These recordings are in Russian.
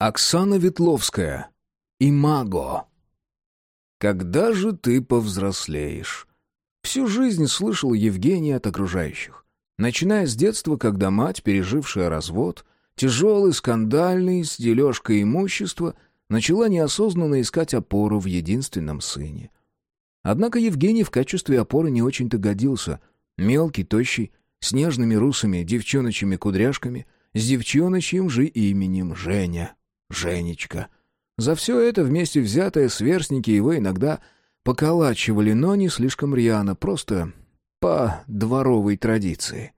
Оксана Ветловская. Имаго. Когда же ты повзрослеешь? Всю жизнь слышал Евгений от окружающих. Начиная с детства, когда мать, пережившая развод, тяжелый, скандальный, с дележкой имущества, начала неосознанно искать опору в единственном сыне. Однако Евгений в качестве опоры не очень-то годился. Мелкий, тощий, с нежными русыми девчоночьими кудряшками, с девчоночьим же именем Женя. Женечка. За все это вместе взятое сверстники его иногда поколачивали, но не слишком рьяно, просто по дворовой традиции.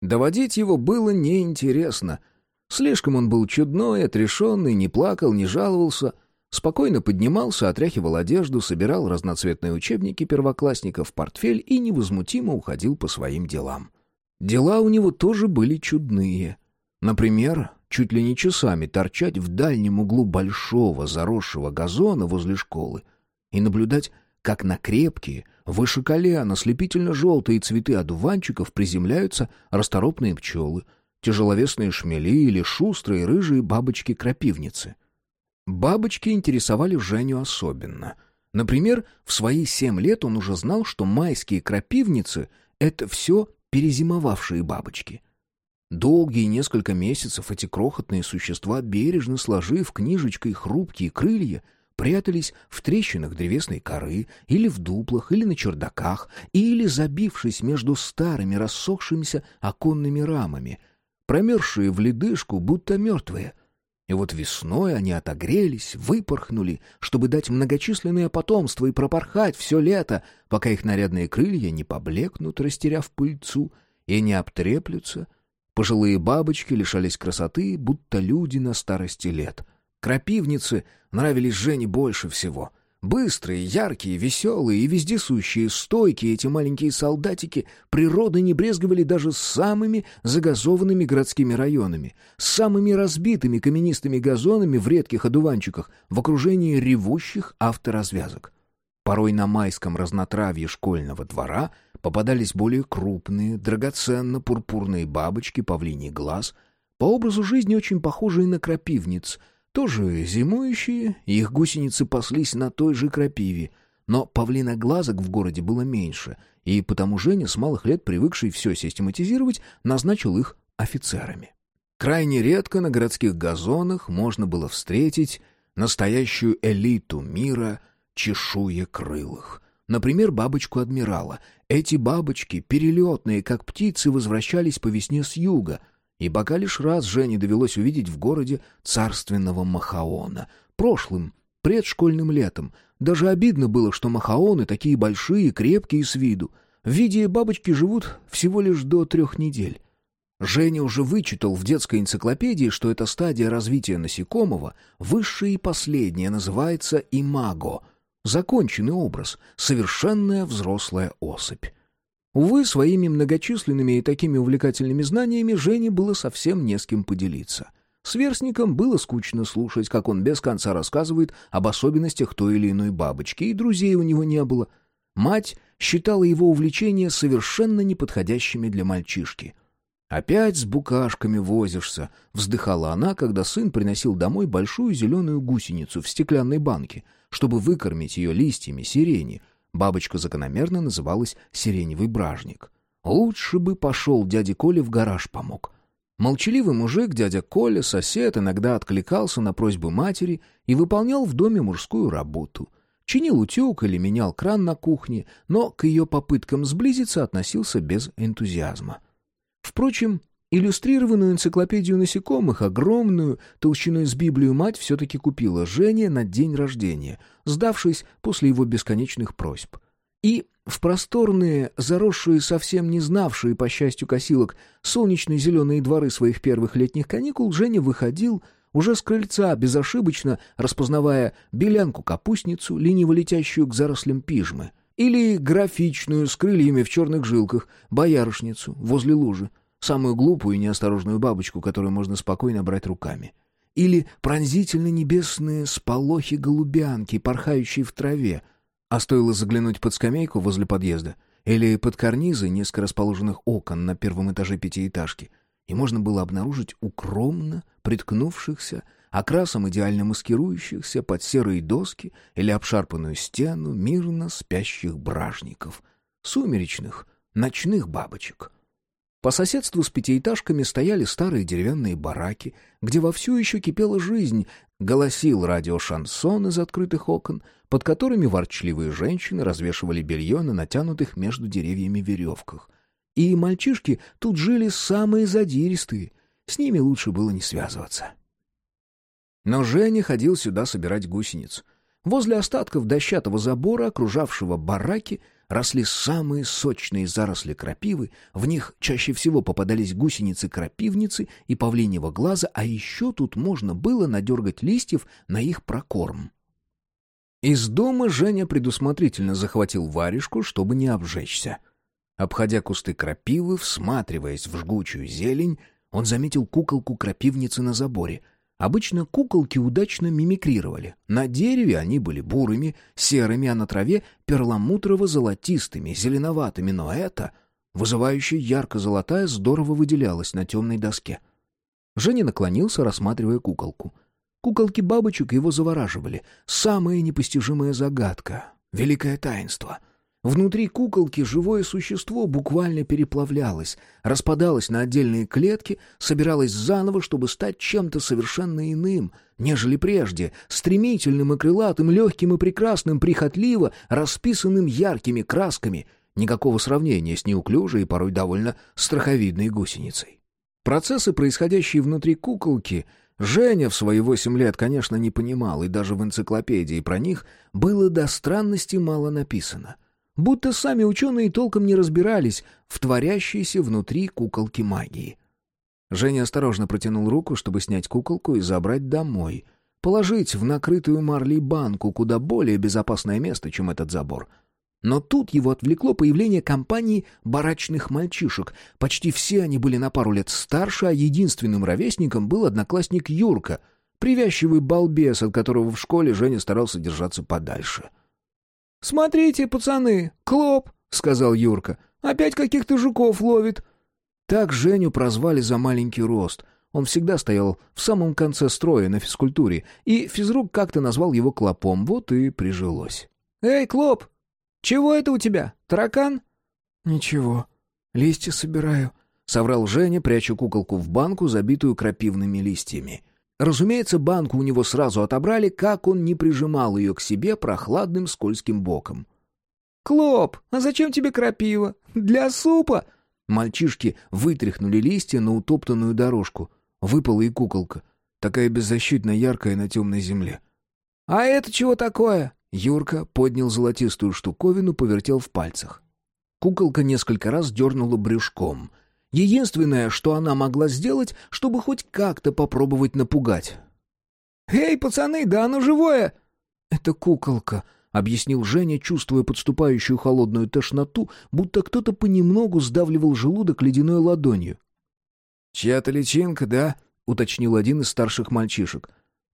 Доводить его было неинтересно. Слишком он был чудной, отрешенный, не плакал, не жаловался, спокойно поднимался, отряхивал одежду, собирал разноцветные учебники первоклассников в портфель и невозмутимо уходил по своим делам. Дела у него тоже были чудные. Например, чуть ли не часами торчать в дальнем углу большого заросшего газона возле школы и наблюдать, как на крепкие, выше колена, слепительно-желтые цветы одуванчиков приземляются расторопные пчелы, тяжеловесные шмели или шустрые рыжие бабочки-крапивницы. Бабочки интересовали Женю особенно. Например, в свои семь лет он уже знал, что майские крапивницы — это все перезимовавшие бабочки. Долгие несколько месяцев эти крохотные существа, бережно сложив книжечкой хрупкие крылья, прятались в трещинах древесной коры, или в дуплах, или на чердаках, или забившись между старыми рассохшимися оконными рамами, промерзшие в ледышку, будто мертвые. И вот весной они отогрелись, выпорхнули, чтобы дать многочисленное потомство и пропорхать все лето, пока их нарядные крылья не поблекнут, растеряв пыльцу, и не обтреплются, Пожилые бабочки лишались красоты, будто люди на старости лет. Крапивницы нравились Жене больше всего. Быстрые, яркие, веселые и вездесущие, стойкие эти маленькие солдатики природы не брезговали даже с самыми загазованными городскими районами, с самыми разбитыми каменистыми газонами в редких одуванчиках в окружении ревущих авторазвязок. Порой на майском разнотравье школьного двора попадались более крупные, драгоценно-пурпурные бабочки павлиний глаз, по образу жизни очень похожие на крапивниц, тоже зимующие, их гусеницы паслись на той же крапиве, но павлиноглазок в городе было меньше, и потому Женя, с малых лет привыкший все систематизировать, назначил их офицерами. Крайне редко на городских газонах можно было встретить настоящую элиту мира — чешуекрылых. Например, бабочку адмирала. Эти бабочки, перелетные, как птицы, возвращались по весне с юга. И пока лишь раз Жене довелось увидеть в городе царственного Махаона. Прошлым, предшкольным летом. Даже обидно было, что Махаоны такие большие, крепкие с виду. В виде бабочки живут всего лишь до трех недель. Женя уже вычитал в детской энциклопедии, что эта стадия развития насекомого, высшая и последняя, называется имаго — Законченный образ, совершенная взрослая особь. Увы, своими многочисленными и такими увлекательными знаниями Жене было совсем не с кем поделиться. Сверстникам было скучно слушать, как он без конца рассказывает об особенностях той или иной бабочки, и друзей у него не было. Мать считала его увлечения совершенно неподходящими для мальчишки — «Опять с букашками возишься», — вздыхала она, когда сын приносил домой большую зеленую гусеницу в стеклянной банке, чтобы выкормить ее листьями сирени. Бабочка закономерно называлась сиреневый бражник. Лучше бы пошел дяде Коле в гараж помог. Молчаливый мужик, дядя Коля, сосед, иногда откликался на просьбы матери и выполнял в доме мужскую работу. Чинил утюг или менял кран на кухне, но к ее попыткам сблизиться относился без энтузиазма. Впрочем, иллюстрированную энциклопедию насекомых, огромную, толщиной с Библию мать все-таки купила Жене на день рождения, сдавшись после его бесконечных просьб. И в просторные, заросшие, совсем не знавшие, по счастью, косилок, солнечные зеленые дворы своих первых летних каникул Женя выходил уже с крыльца, безошибочно распознавая белянку-капустницу, лениво летящую к зарослям пижмы — или графичную, с крыльями в черных жилках, боярышницу возле лужи. Самую глупую и неосторожную бабочку, которую можно спокойно брать руками. Или пронзительно-небесные сполохи-голубянки, порхающие в траве. А стоило заглянуть под скамейку возле подъезда или под карнизы несколько расположенных окон на первом этаже пятиэтажки, и можно было обнаружить укромно приткнувшихся, окрасом идеально маскирующихся под серые доски или обшарпанную стену мирно спящих бражников, сумеречных, ночных бабочек. По соседству с пятиэтажками стояли старые деревянные бараки, где вовсю еще кипела жизнь, голосил радиошансон из открытых окон, под которыми ворчливые женщины развешивали белье на натянутых между деревьями веревках. И мальчишки тут жили самые задиристые, с ними лучше было не связываться. Но Женя ходил сюда собирать гусениц. Возле остатков дощатого забора, окружавшего бараки, росли самые сочные заросли крапивы, в них чаще всего попадались гусеницы-крапивницы и павлиньего глаза, а еще тут можно было надергать листьев на их прокорм. Из дома Женя предусмотрительно захватил варежку, чтобы не обжечься. Обходя кусты крапивы, всматриваясь в жгучую зелень, он заметил куколку крапивницы на заборе — Обычно куколки удачно мимикрировали. На дереве они были бурыми, серыми, а на траве перламутрово-золотистыми, зеленоватыми, но это, вызывающая ярко-золотая, здорово выделялась на темной доске. Женя наклонился, рассматривая куколку. Куколки бабочек его завораживали. Самая непостижимая загадка, великое таинство — Внутри куколки живое существо буквально переплавлялось, распадалось на отдельные клетки, собиралось заново, чтобы стать чем-то совершенно иным, нежели прежде, стремительным и крылатым, легким и прекрасным, прихотливо, расписанным яркими красками, никакого сравнения с неуклюжей и порой довольно страховидной гусеницей. Процессы, происходящие внутри куколки, Женя в свои восемь лет, конечно, не понимал, и даже в энциклопедии про них было до странности мало написано — будто сами ученые толком не разбирались в творящейся внутри куколки магии. Женя осторожно протянул руку, чтобы снять куколку и забрать домой. Положить в накрытую марлей банку, куда более безопасное место, чем этот забор. Но тут его отвлекло появление компании барачных мальчишек. Почти все они были на пару лет старше, а единственным ровесником был одноклассник Юрка, привязчивый балбес, от которого в школе Женя старался держаться подальше. — «Смотрите, пацаны, Клоп!» — сказал Юрка. «Опять каких-то жуков ловит!» Так Женю прозвали за маленький рост. Он всегда стоял в самом конце строя на физкультуре, и физрук как-то назвал его Клопом, вот и прижилось. «Эй, Клоп! Чего это у тебя? Таракан?» «Ничего, листья собираю», — соврал Женя, пряча куколку в банку, забитую крапивными листьями. Разумеется, банку у него сразу отобрали, как он не прижимал ее к себе прохладным скользким боком. «Клоп, а зачем тебе крапива? Для супа?» Мальчишки вытряхнули листья на утоптанную дорожку. Выпала и куколка, такая беззащитно яркая на темной земле. «А это чего такое?» Юрка поднял золотистую штуковину, повертел в пальцах. Куколка несколько раз дернула брюшком — Единственное, что она могла сделать, чтобы хоть как-то попробовать напугать. «Эй, пацаны, да оно живое!» «Это куколка», — объяснил Женя, чувствуя подступающую холодную тошноту, будто кто-то понемногу сдавливал желудок ледяной ладонью. «Чья-то личинка, да?» — уточнил один из старших мальчишек.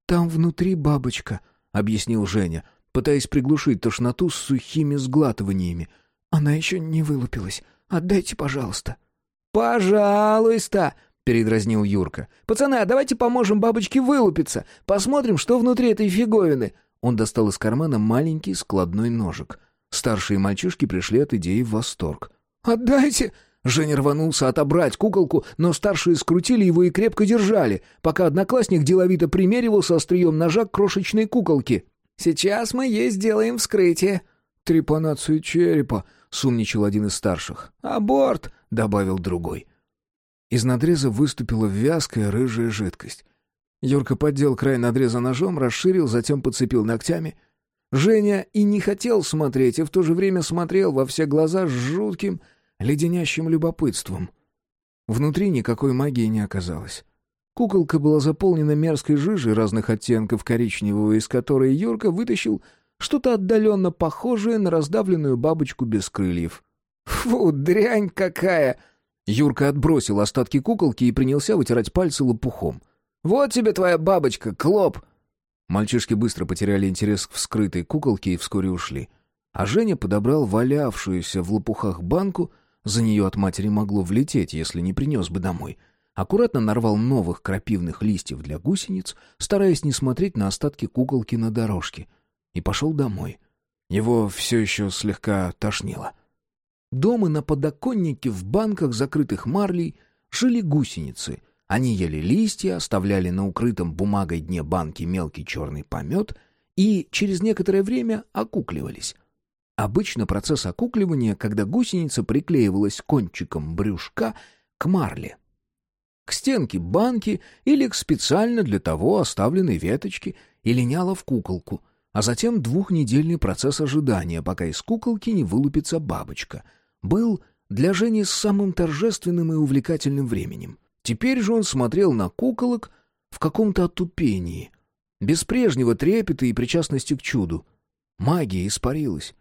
«Там внутри бабочка», — объяснил Женя, пытаясь приглушить тошноту с сухими сглатываниями. «Она еще не вылупилась. Отдайте, пожалуйста». «Пожалуйста!» — передразнил Юрка. «Пацаны, а давайте поможем бабочке вылупиться. Посмотрим, что внутри этой фиговины». Он достал из кармана маленький складной ножик. Старшие мальчишки пришли от идеи в восторг. «Отдайте!» Женя рванулся отобрать куколку, но старшие скрутили его и крепко держали, пока одноклассник деловито примеривался острием ножа к крошечной куколке. «Сейчас мы ей сделаем вскрытие». «Трепанацию черепа», — сумничал один из старших. «Аборт!» Добавил другой. Из надреза выступила вязкая рыжая жидкость. Юрка поддел край надреза ножом, расширил, затем подцепил ногтями. Женя и не хотел смотреть, и в то же время смотрел во все глаза с жутким, леденящим любопытством. Внутри никакой магии не оказалось. Куколка была заполнена мерзкой жижей разных оттенков коричневого, из которой Юрка вытащил что-то отдаленно похожее на раздавленную бабочку без крыльев. «Фу, дрянь какая!» Юрка отбросил остатки куколки и принялся вытирать пальцы лопухом. «Вот тебе твоя бабочка, Клоп!» Мальчишки быстро потеряли интерес к вскрытой куколке и вскоре ушли. А Женя подобрал валявшуюся в лопухах банку, за нее от матери могло влететь, если не принес бы домой. аккуратно нарвал новых крапивных листьев для гусениц, стараясь не смотреть на остатки куколки на дорожке, и пошел домой. Его все еще слегка тошнило. Дома на подоконнике в банках, закрытых марлей, жили гусеницы. Они ели листья, оставляли на укрытом бумагой дне банки мелкий черный помет и через некоторое время окукливались. Обычно процесс окукливания, когда гусеница приклеивалась кончиком брюшка к марле, к стенке банки или к специально для того оставленной веточке и линяла в куколку, а затем двухнедельный процесс ожидания, пока из куколки не вылупится бабочка — был для Жени самым торжественным и увлекательным временем. Теперь же он смотрел на куколок в каком-то отупении, без прежнего трепета и причастности к чуду. Магия испарилась.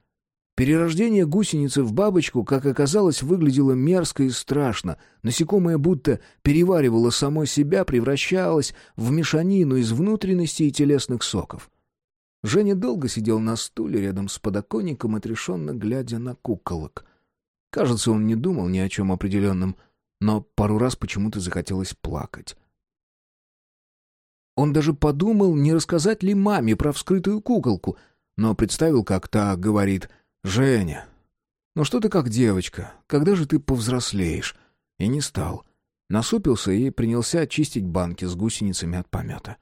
Перерождение гусеницы в бабочку, как оказалось, выглядело мерзко и страшно. Насекомое будто переваривало само себя, превращалось в мешанину из внутренностей и телесных соков. Женя долго сидел на стуле рядом с подоконником, отрешенно глядя на куколок. Кажется, он не думал ни о чем определенном, но пару раз почему-то захотелось плакать. Он даже подумал, не рассказать ли маме про вскрытую куколку, но представил, как та говорит «Женя, ну что ты как девочка, когда же ты повзрослеешь?» И не стал. Насупился и принялся очистить банки с гусеницами от помета.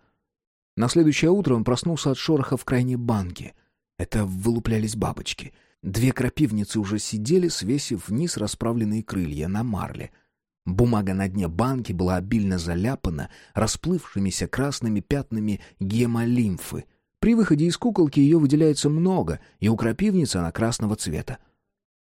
На следующее утро он проснулся от шороха в крайней банке. Это вылуплялись бабочки — Две крапивницы уже сидели, свесив вниз расправленные крылья на марле. Бумага на дне банки была обильно заляпана расплывшимися красными пятнами гемолимфы. При выходе из куколки ее выделяется много, и у крапивницы она красного цвета.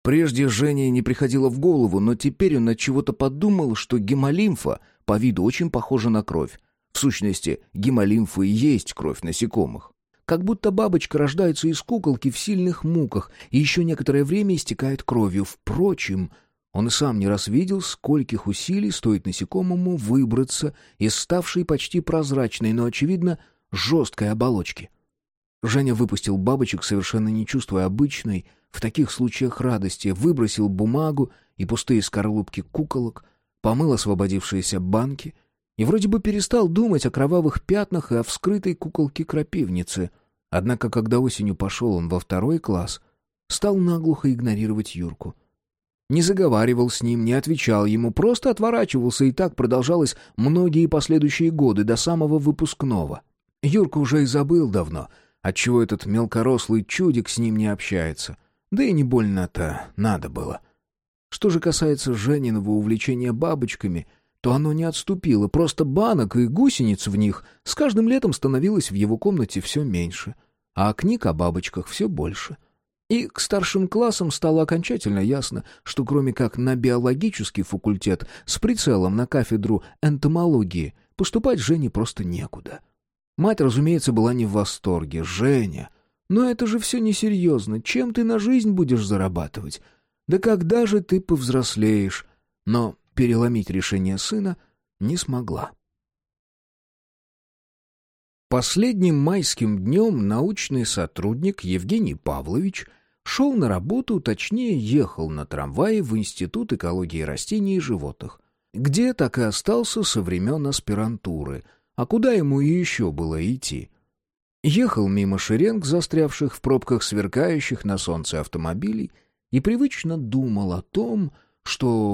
Прежде Жене не приходило в голову, но теперь он от чего-то подумал, что гемолимфа по виду очень похожа на кровь. В сущности, гемолимфа и есть кровь насекомых. Как будто бабочка рождается из куколки в сильных муках и еще некоторое время истекает кровью. Впрочем, он и сам не раз видел, скольких усилий стоит насекомому выбраться из ставшей почти прозрачной, но, очевидно, жесткой оболочки. Женя выпустил бабочек, совершенно не чувствуя обычной, в таких случаях радости, выбросил бумагу и пустые скорлупки куколок, помыл освободившиеся банки — и вроде бы перестал думать о кровавых пятнах и о вскрытой куколке крапивницы. Однако, когда осенью пошел он во второй класс, стал наглухо игнорировать Юрку. Не заговаривал с ним, не отвечал ему, просто отворачивался, и так продолжалось многие последующие годы, до самого выпускного. Юрка уже и забыл давно, отчего этот мелкорослый чудик с ним не общается. Да и не больно-то надо было. Что же касается Жениного увлечения бабочками — то оно не отступило, просто банок и гусениц в них с каждым летом становилось в его комнате все меньше, а книг о бабочках все больше. И к старшим классам стало окончательно ясно, что кроме как на биологический факультет с прицелом на кафедру энтомологии поступать Жене просто некуда. Мать, разумеется, была не в восторге. «Женя, но это же все несерьезно. Чем ты на жизнь будешь зарабатывать? Да когда же ты повзрослеешь?» Но переломить решение сына не смогла. Последним майским днем научный сотрудник Евгений Павлович шел на работу, точнее ехал на трамвае в Институт экологии растений и животных, где так и остался со времен аспирантуры, а куда ему еще было идти. Ехал мимо шеренг, застрявших в пробках сверкающих на солнце автомобилей, и привычно думал о том, что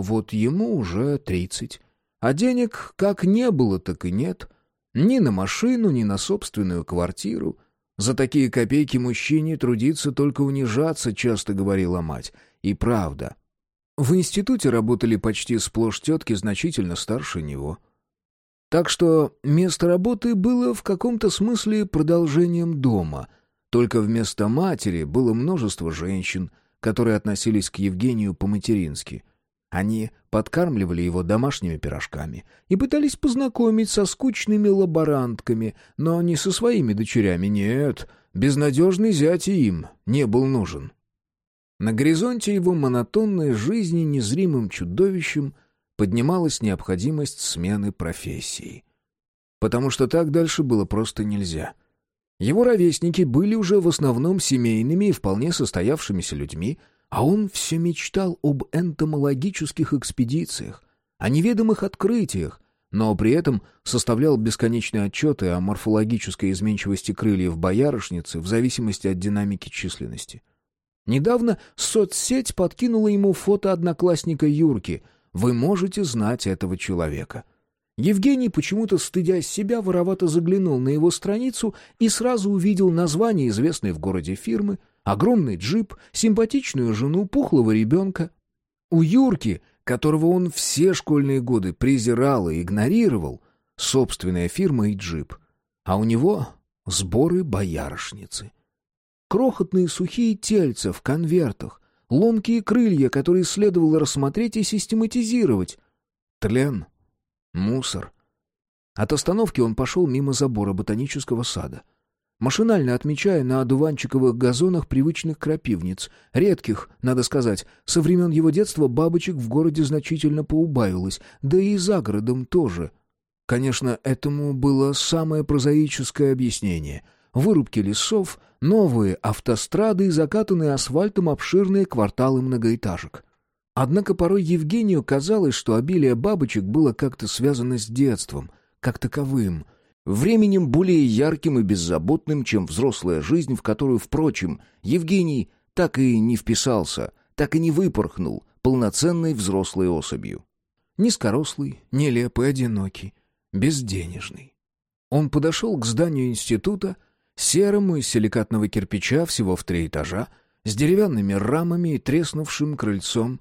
вот ему уже тридцать. А денег как не было, так и нет. Ни на машину, ни на собственную квартиру. За такие копейки мужчине трудиться только унижаться, часто говорила мать. И правда. В институте работали почти сплошь тетки значительно старше него. Так что место работы было в каком-то смысле продолжением дома. Только вместо матери было множество женщин, которые относились к Евгению по-матерински — они подкармливали его домашними пирожками и пытались познакомить со скучными лаборантками, но не со своими дочерями, нет, безнадежный зять и им не был нужен. На горизонте его монотонной жизни незримым чудовищем поднималась необходимость смены профессии. Потому что так дальше было просто нельзя. Его ровесники были уже в основном семейными и вполне состоявшимися людьми — а он все мечтал об энтомологических экспедициях, о неведомых открытиях, но при этом составлял бесконечные отчеты о морфологической изменчивости крыльев боярышницы в зависимости от динамики численности. Недавно соцсеть подкинула ему фото одноклассника Юрки. Вы можете знать этого человека. Евгений, почему-то стыдясь себя, воровато заглянул на его страницу и сразу увидел название известной в городе фирмы, огромный джип, симпатичную жену, пухлого ребенка. У Юрки, которого он все школьные годы презирал и игнорировал, собственная фирма и джип. А у него сборы боярышницы. Крохотные сухие тельца в конвертах, ломкие крылья, которые следовало рассмотреть и систематизировать. Тлен, мусор. От остановки он пошел мимо забора ботанического сада. Машинально отмечая на одуванчиковых газонах привычных крапивниц, редких, надо сказать, со времен его детства бабочек в городе значительно поубавилось, да и за городом тоже. Конечно, этому было самое прозаическое объяснение — вырубки лесов, новые автострады и закатанные асфальтом обширные кварталы многоэтажек. Однако порой Евгению казалось, что обилие бабочек было как-то связано с детством, как таковым, временем более ярким и беззаботным, чем взрослая жизнь, в которую, впрочем, Евгений так и не вписался, так и не выпорхнул полноценной взрослой особью. Низкорослый, нелепый, одинокий, безденежный. Он подошел к зданию института, серому из силикатного кирпича всего в три этажа, с деревянными рамами и треснувшим крыльцом.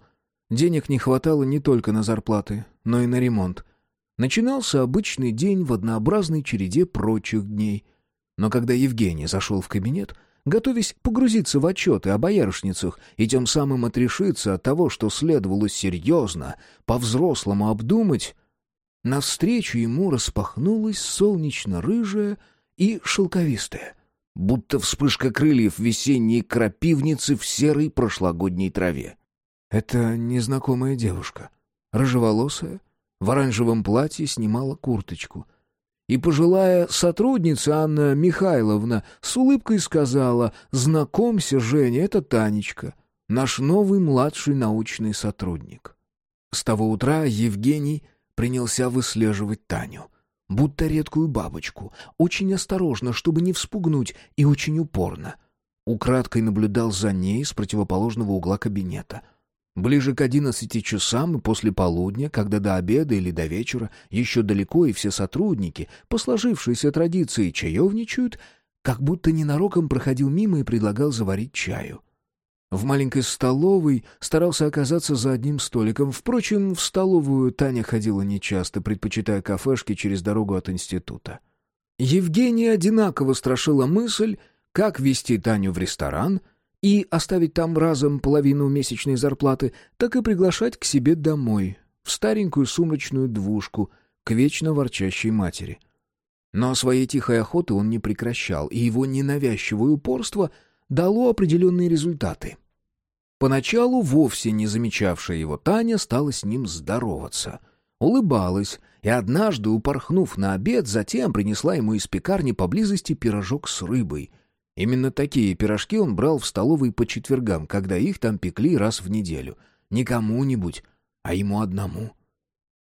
Денег не хватало не только на зарплаты, но и на ремонт. Начинался обычный день в однообразной череде прочих дней. Но когда Евгений зашел в кабинет, готовясь погрузиться в отчеты о боярышницах и тем самым отрешиться от того, что следовало серьезно, по-взрослому обдумать, навстречу ему распахнулась солнечно-рыжая, и шелковистая, будто вспышка крыльев весенней крапивницы в серой прошлогодней траве. Это незнакомая девушка, рыжеволосая, в оранжевом платье снимала курточку. И пожилая сотрудница Анна Михайловна с улыбкой сказала «Знакомься, Женя, это Танечка, наш новый младший научный сотрудник». С того утра Евгений принялся выслеживать Таню будто редкую бабочку, очень осторожно, чтобы не вспугнуть, и очень упорно. Украдкой наблюдал за ней с противоположного угла кабинета. Ближе к одиннадцати часам и после полудня, когда до обеда или до вечера еще далеко и все сотрудники, по сложившейся традиции, чаевничают, как будто ненароком проходил мимо и предлагал заварить чаю. В маленькой столовой старался оказаться за одним столиком. Впрочем, в столовую Таня ходила нечасто, предпочитая кафешки через дорогу от института. Евгения одинаково страшила мысль, как вести Таню в ресторан и оставить там разом половину месячной зарплаты, так и приглашать к себе домой, в старенькую сумрачную двушку, к вечно ворчащей матери. Но своей тихой охоты он не прекращал, и его ненавязчивое упорство дало определенные результаты — Поначалу вовсе не замечавшая его Таня стала с ним здороваться. Улыбалась, и однажды, упорхнув на обед, затем принесла ему из пекарни поблизости пирожок с рыбой. Именно такие пирожки он брал в столовой по четвергам, когда их там пекли раз в неделю. Не кому-нибудь, а ему одному.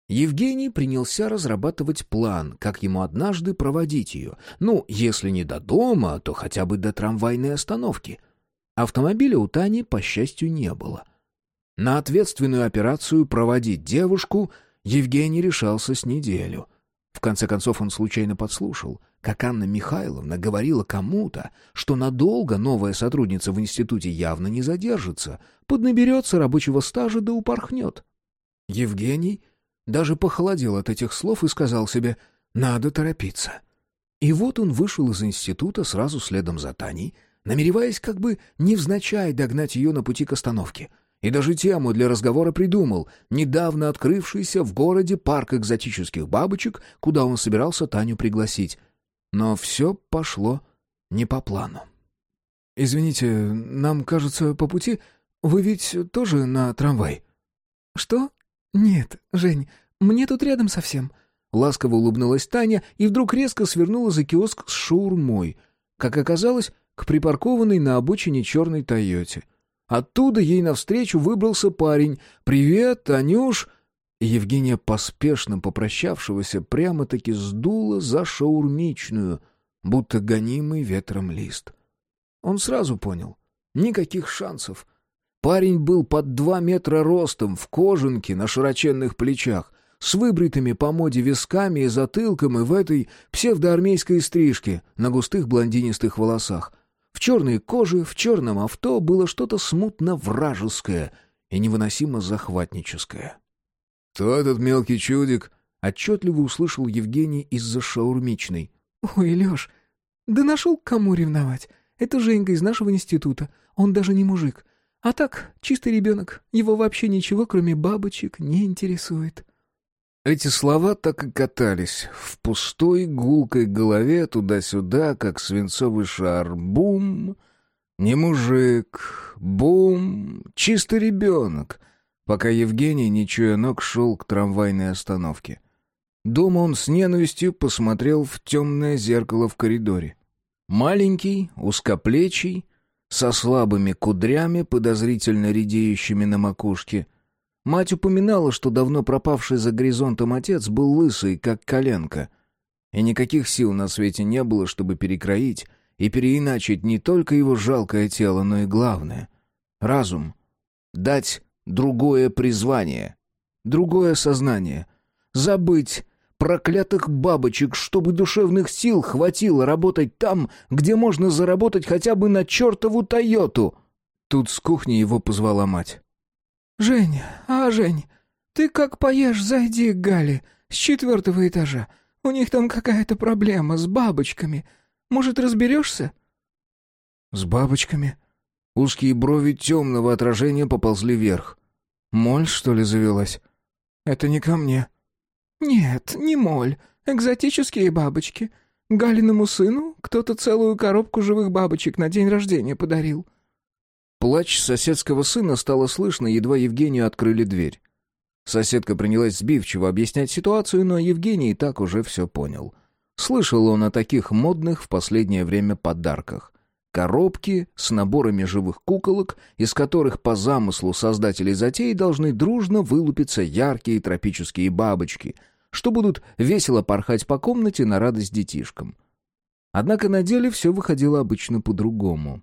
Евгений принялся разрабатывать план, как ему однажды проводить ее. Ну, если не до дома, то хотя бы до трамвайной остановки — Автомобиля у Тани, по счастью, не было. На ответственную операцию проводить девушку Евгений решался с неделю. В конце концов он случайно подслушал, как Анна Михайловна говорила кому-то, что надолго новая сотрудница в институте явно не задержится, поднаберется рабочего стажа да упорхнет. Евгений даже похолодел от этих слов и сказал себе «надо торопиться». И вот он вышел из института сразу следом за Таней, намереваясь как бы невзначай догнать ее на пути к остановке. И даже тему для разговора придумал, недавно открывшийся в городе парк экзотических бабочек, куда он собирался Таню пригласить. Но все пошло не по плану. «Извините, нам кажется по пути. Вы ведь тоже на трамвай?» «Что? Нет, Жень, мне тут рядом совсем». Ласково улыбнулась Таня и вдруг резко свернула за киоск с шаурмой. Как оказалось, к припаркованной на обочине черной «Тойоте». Оттуда ей навстречу выбрался парень. «Привет, Танюш!» Евгения, поспешно попрощавшегося, прямо-таки сдула за шаурмичную, будто гонимый ветром лист. Он сразу понял. Никаких шансов. Парень был под два метра ростом, в кожанке, на широченных плечах, с выбритыми по моде висками и затылком и в этой псевдоармейской стрижке на густых блондинистых волосах. В черной коже, в черном авто было что-то смутно вражеское и невыносимо захватническое. «Кто этот мелкий чудик?» — отчетливо услышал Евгений из-за шаурмичной. «Ой, Леш, да нашел кому ревновать. Это Женька из нашего института. Он даже не мужик. А так, чистый ребенок. Его вообще ничего, кроме бабочек, не интересует». Эти слова так и катались в пустой гулкой голове туда-сюда, как свинцовый шар. Бум! Не мужик. Бум! Чистый ребенок пока Евгений, не чуя ног, шел к трамвайной остановке. Дома он с ненавистью посмотрел в темное зеркало в коридоре. Маленький, узкоплечий, со слабыми кудрями, подозрительно редеющими на макушке. Мать упоминала, что давно пропавший за горизонтом отец был лысый, как коленка. И никаких сил на свете не было, чтобы перекроить и переиначить не только его жалкое тело, но и главное — разум. Дать другое призвание, другое сознание. Забыть проклятых бабочек, чтобы душевных сил хватило работать там, где можно заработать хотя бы на чертову Тойоту. Тут с кухни его позвала мать. «Жень, а, Жень, ты как поешь, зайди к Гале с четвертого этажа. У них там какая-то проблема с бабочками. Может, разберешься?» «С бабочками?» Узкие брови темного отражения поползли вверх. Моль, что ли, завелась? Это не ко мне. Нет, не моль. Экзотические бабочки. Галиному сыну кто-то целую коробку живых бабочек на день рождения подарил. Плач соседского сына стало слышно, едва Евгению открыли дверь. Соседка принялась сбивчиво объяснять ситуацию, но Евгений и так уже все понял. Слышал он о таких модных в последнее время подарках. Коробки с наборами живых куколок, из которых по замыслу создателей затеи должны дружно вылупиться яркие тропические бабочки, что будут весело порхать по комнате на радость детишкам. Однако на деле все выходило обычно по-другому.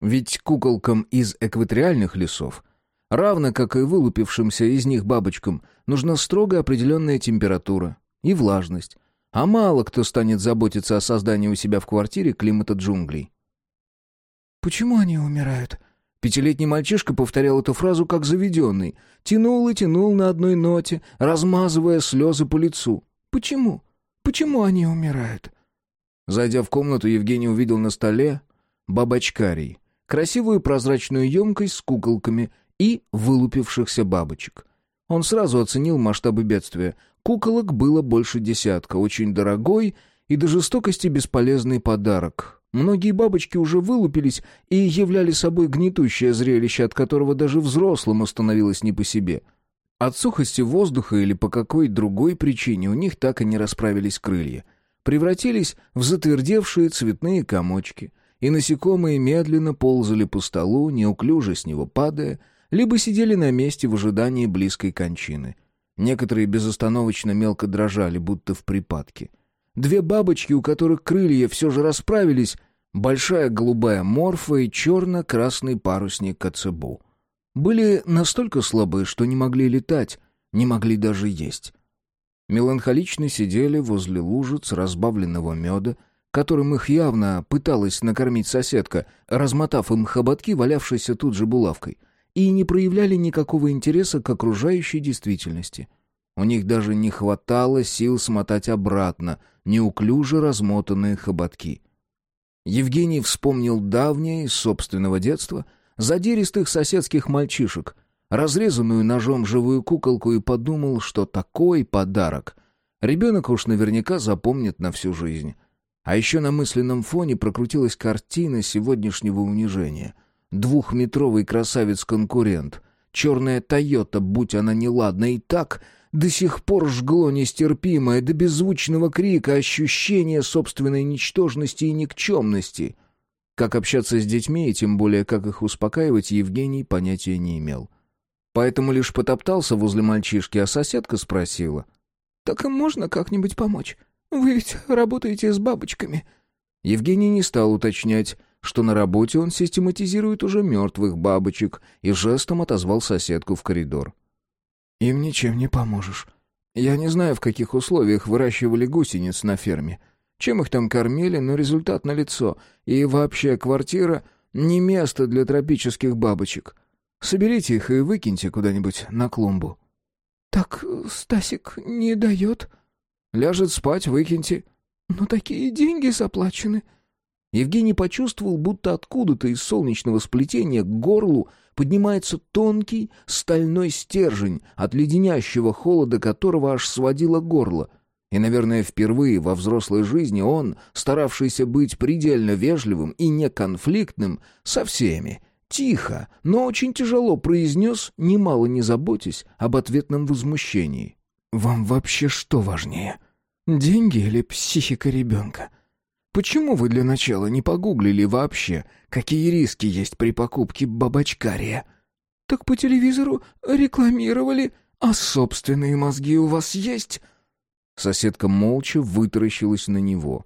Ведь куколкам из экваториальных лесов, равно как и вылупившимся из них бабочкам, нужна строго определенная температура и влажность, а мало кто станет заботиться о создании у себя в квартире климата джунглей. Почему они умирают?» Пятилетний мальчишка повторял эту фразу как заведенный. Тянул и тянул на одной ноте, размазывая слезы по лицу. «Почему? Почему они умирают?» Зайдя в комнату, Евгений увидел на столе бабочкарий, красивую прозрачную емкость с куколками и вылупившихся бабочек. Он сразу оценил масштабы бедствия. Куколок было больше десятка, очень дорогой и до жестокости бесполезный подарок, Многие бабочки уже вылупились и являли собой гнетущее зрелище, от которого даже взрослому становилось не по себе. От сухости воздуха или по какой другой причине у них так и не расправились крылья. Превратились в затвердевшие цветные комочки, и насекомые медленно ползали по столу, неуклюже с него падая, либо сидели на месте в ожидании близкой кончины. Некоторые безостановочно мелко дрожали, будто в припадке. Две бабочки, у которых крылья все же расправились, большая голубая морфа и черно-красный парусник Коцебу. Были настолько слабые, что не могли летать, не могли даже есть. Меланхолично сидели возле лужиц разбавленного меда, которым их явно пыталась накормить соседка, размотав им хоботки, валявшиеся тут же булавкой, и не проявляли никакого интереса к окружающей действительности. У них даже не хватало сил смотать обратно неуклюже размотанные хоботки — Евгений вспомнил давнее из собственного детства задиристых соседских мальчишек, разрезанную ножом живую куколку и подумал, что такой подарок ребенок уж наверняка запомнит на всю жизнь. А еще на мысленном фоне прокрутилась картина сегодняшнего унижения. Двухметровый красавец-конкурент, черная «Тойота», будь она неладна, и так до сих пор жгло нестерпимое, до беззвучного крика ощущение собственной ничтожности и никчемности. Как общаться с детьми и тем более как их успокаивать, Евгений понятия не имел. поэтому лишь потоптался возле мальчишки, а соседка спросила. «Так им можно как-нибудь помочь? Вы ведь работаете с бабочками». Евгений не стал уточнять, что на работе он систематизирует уже мертвых бабочек, и жестом отозвал соседку в коридор. «Им ничем не поможешь. Я не знаю, в каких условиях выращивали гусениц на ферме. Чем их там кормили, но результат налицо. И вообще, квартира — не место для тропических бабочек. Соберите их и выкиньте куда-нибудь на клумбу». «Так Стасик не дает?» «Ляжет спать, выкиньте». «Но такие деньги заплачены». Евгений почувствовал, будто откуда-то из солнечного сплетения к горлу поднимается тонкий стальной стержень, от леденящего холода которого аж сводило горло. И, наверное, впервые во взрослой жизни он, старавшийся быть предельно вежливым и неконфликтным со всеми, тихо, но очень тяжело произнес, немало не заботясь об ответном возмущении. «Вам вообще что важнее, деньги или психика ребенка?» Почему вы для начала не погуглили вообще, какие риски есть при покупке бабачкария? Так по телевизору рекламировали, а собственные мозги у вас есть? Соседка молча вытаращилась на него.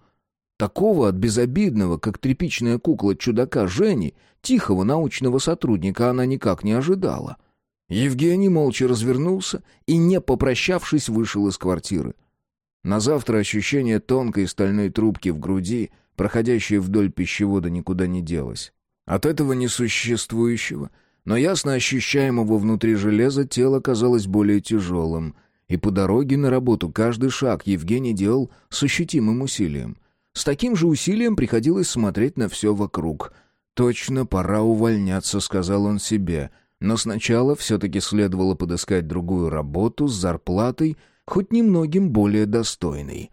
Такого от безобидного, как тряпичная кукла чудака Жени, тихого научного сотрудника она никак не ожидала. Евгений молча развернулся и, не попрощавшись, вышел из квартиры. На завтра ощущение тонкой стальной трубки в груди, проходящей вдоль пищевода, никуда не делось. От этого несуществующего, но ясно ощущаемого внутри железа тело казалось более тяжелым, и по дороге на работу каждый шаг Евгений делал с ощутимым усилием. С таким же усилием приходилось смотреть на все вокруг. «Точно пора увольняться», — сказал он себе, но сначала все-таки следовало подыскать другую работу с зарплатой хоть немногим более достойный.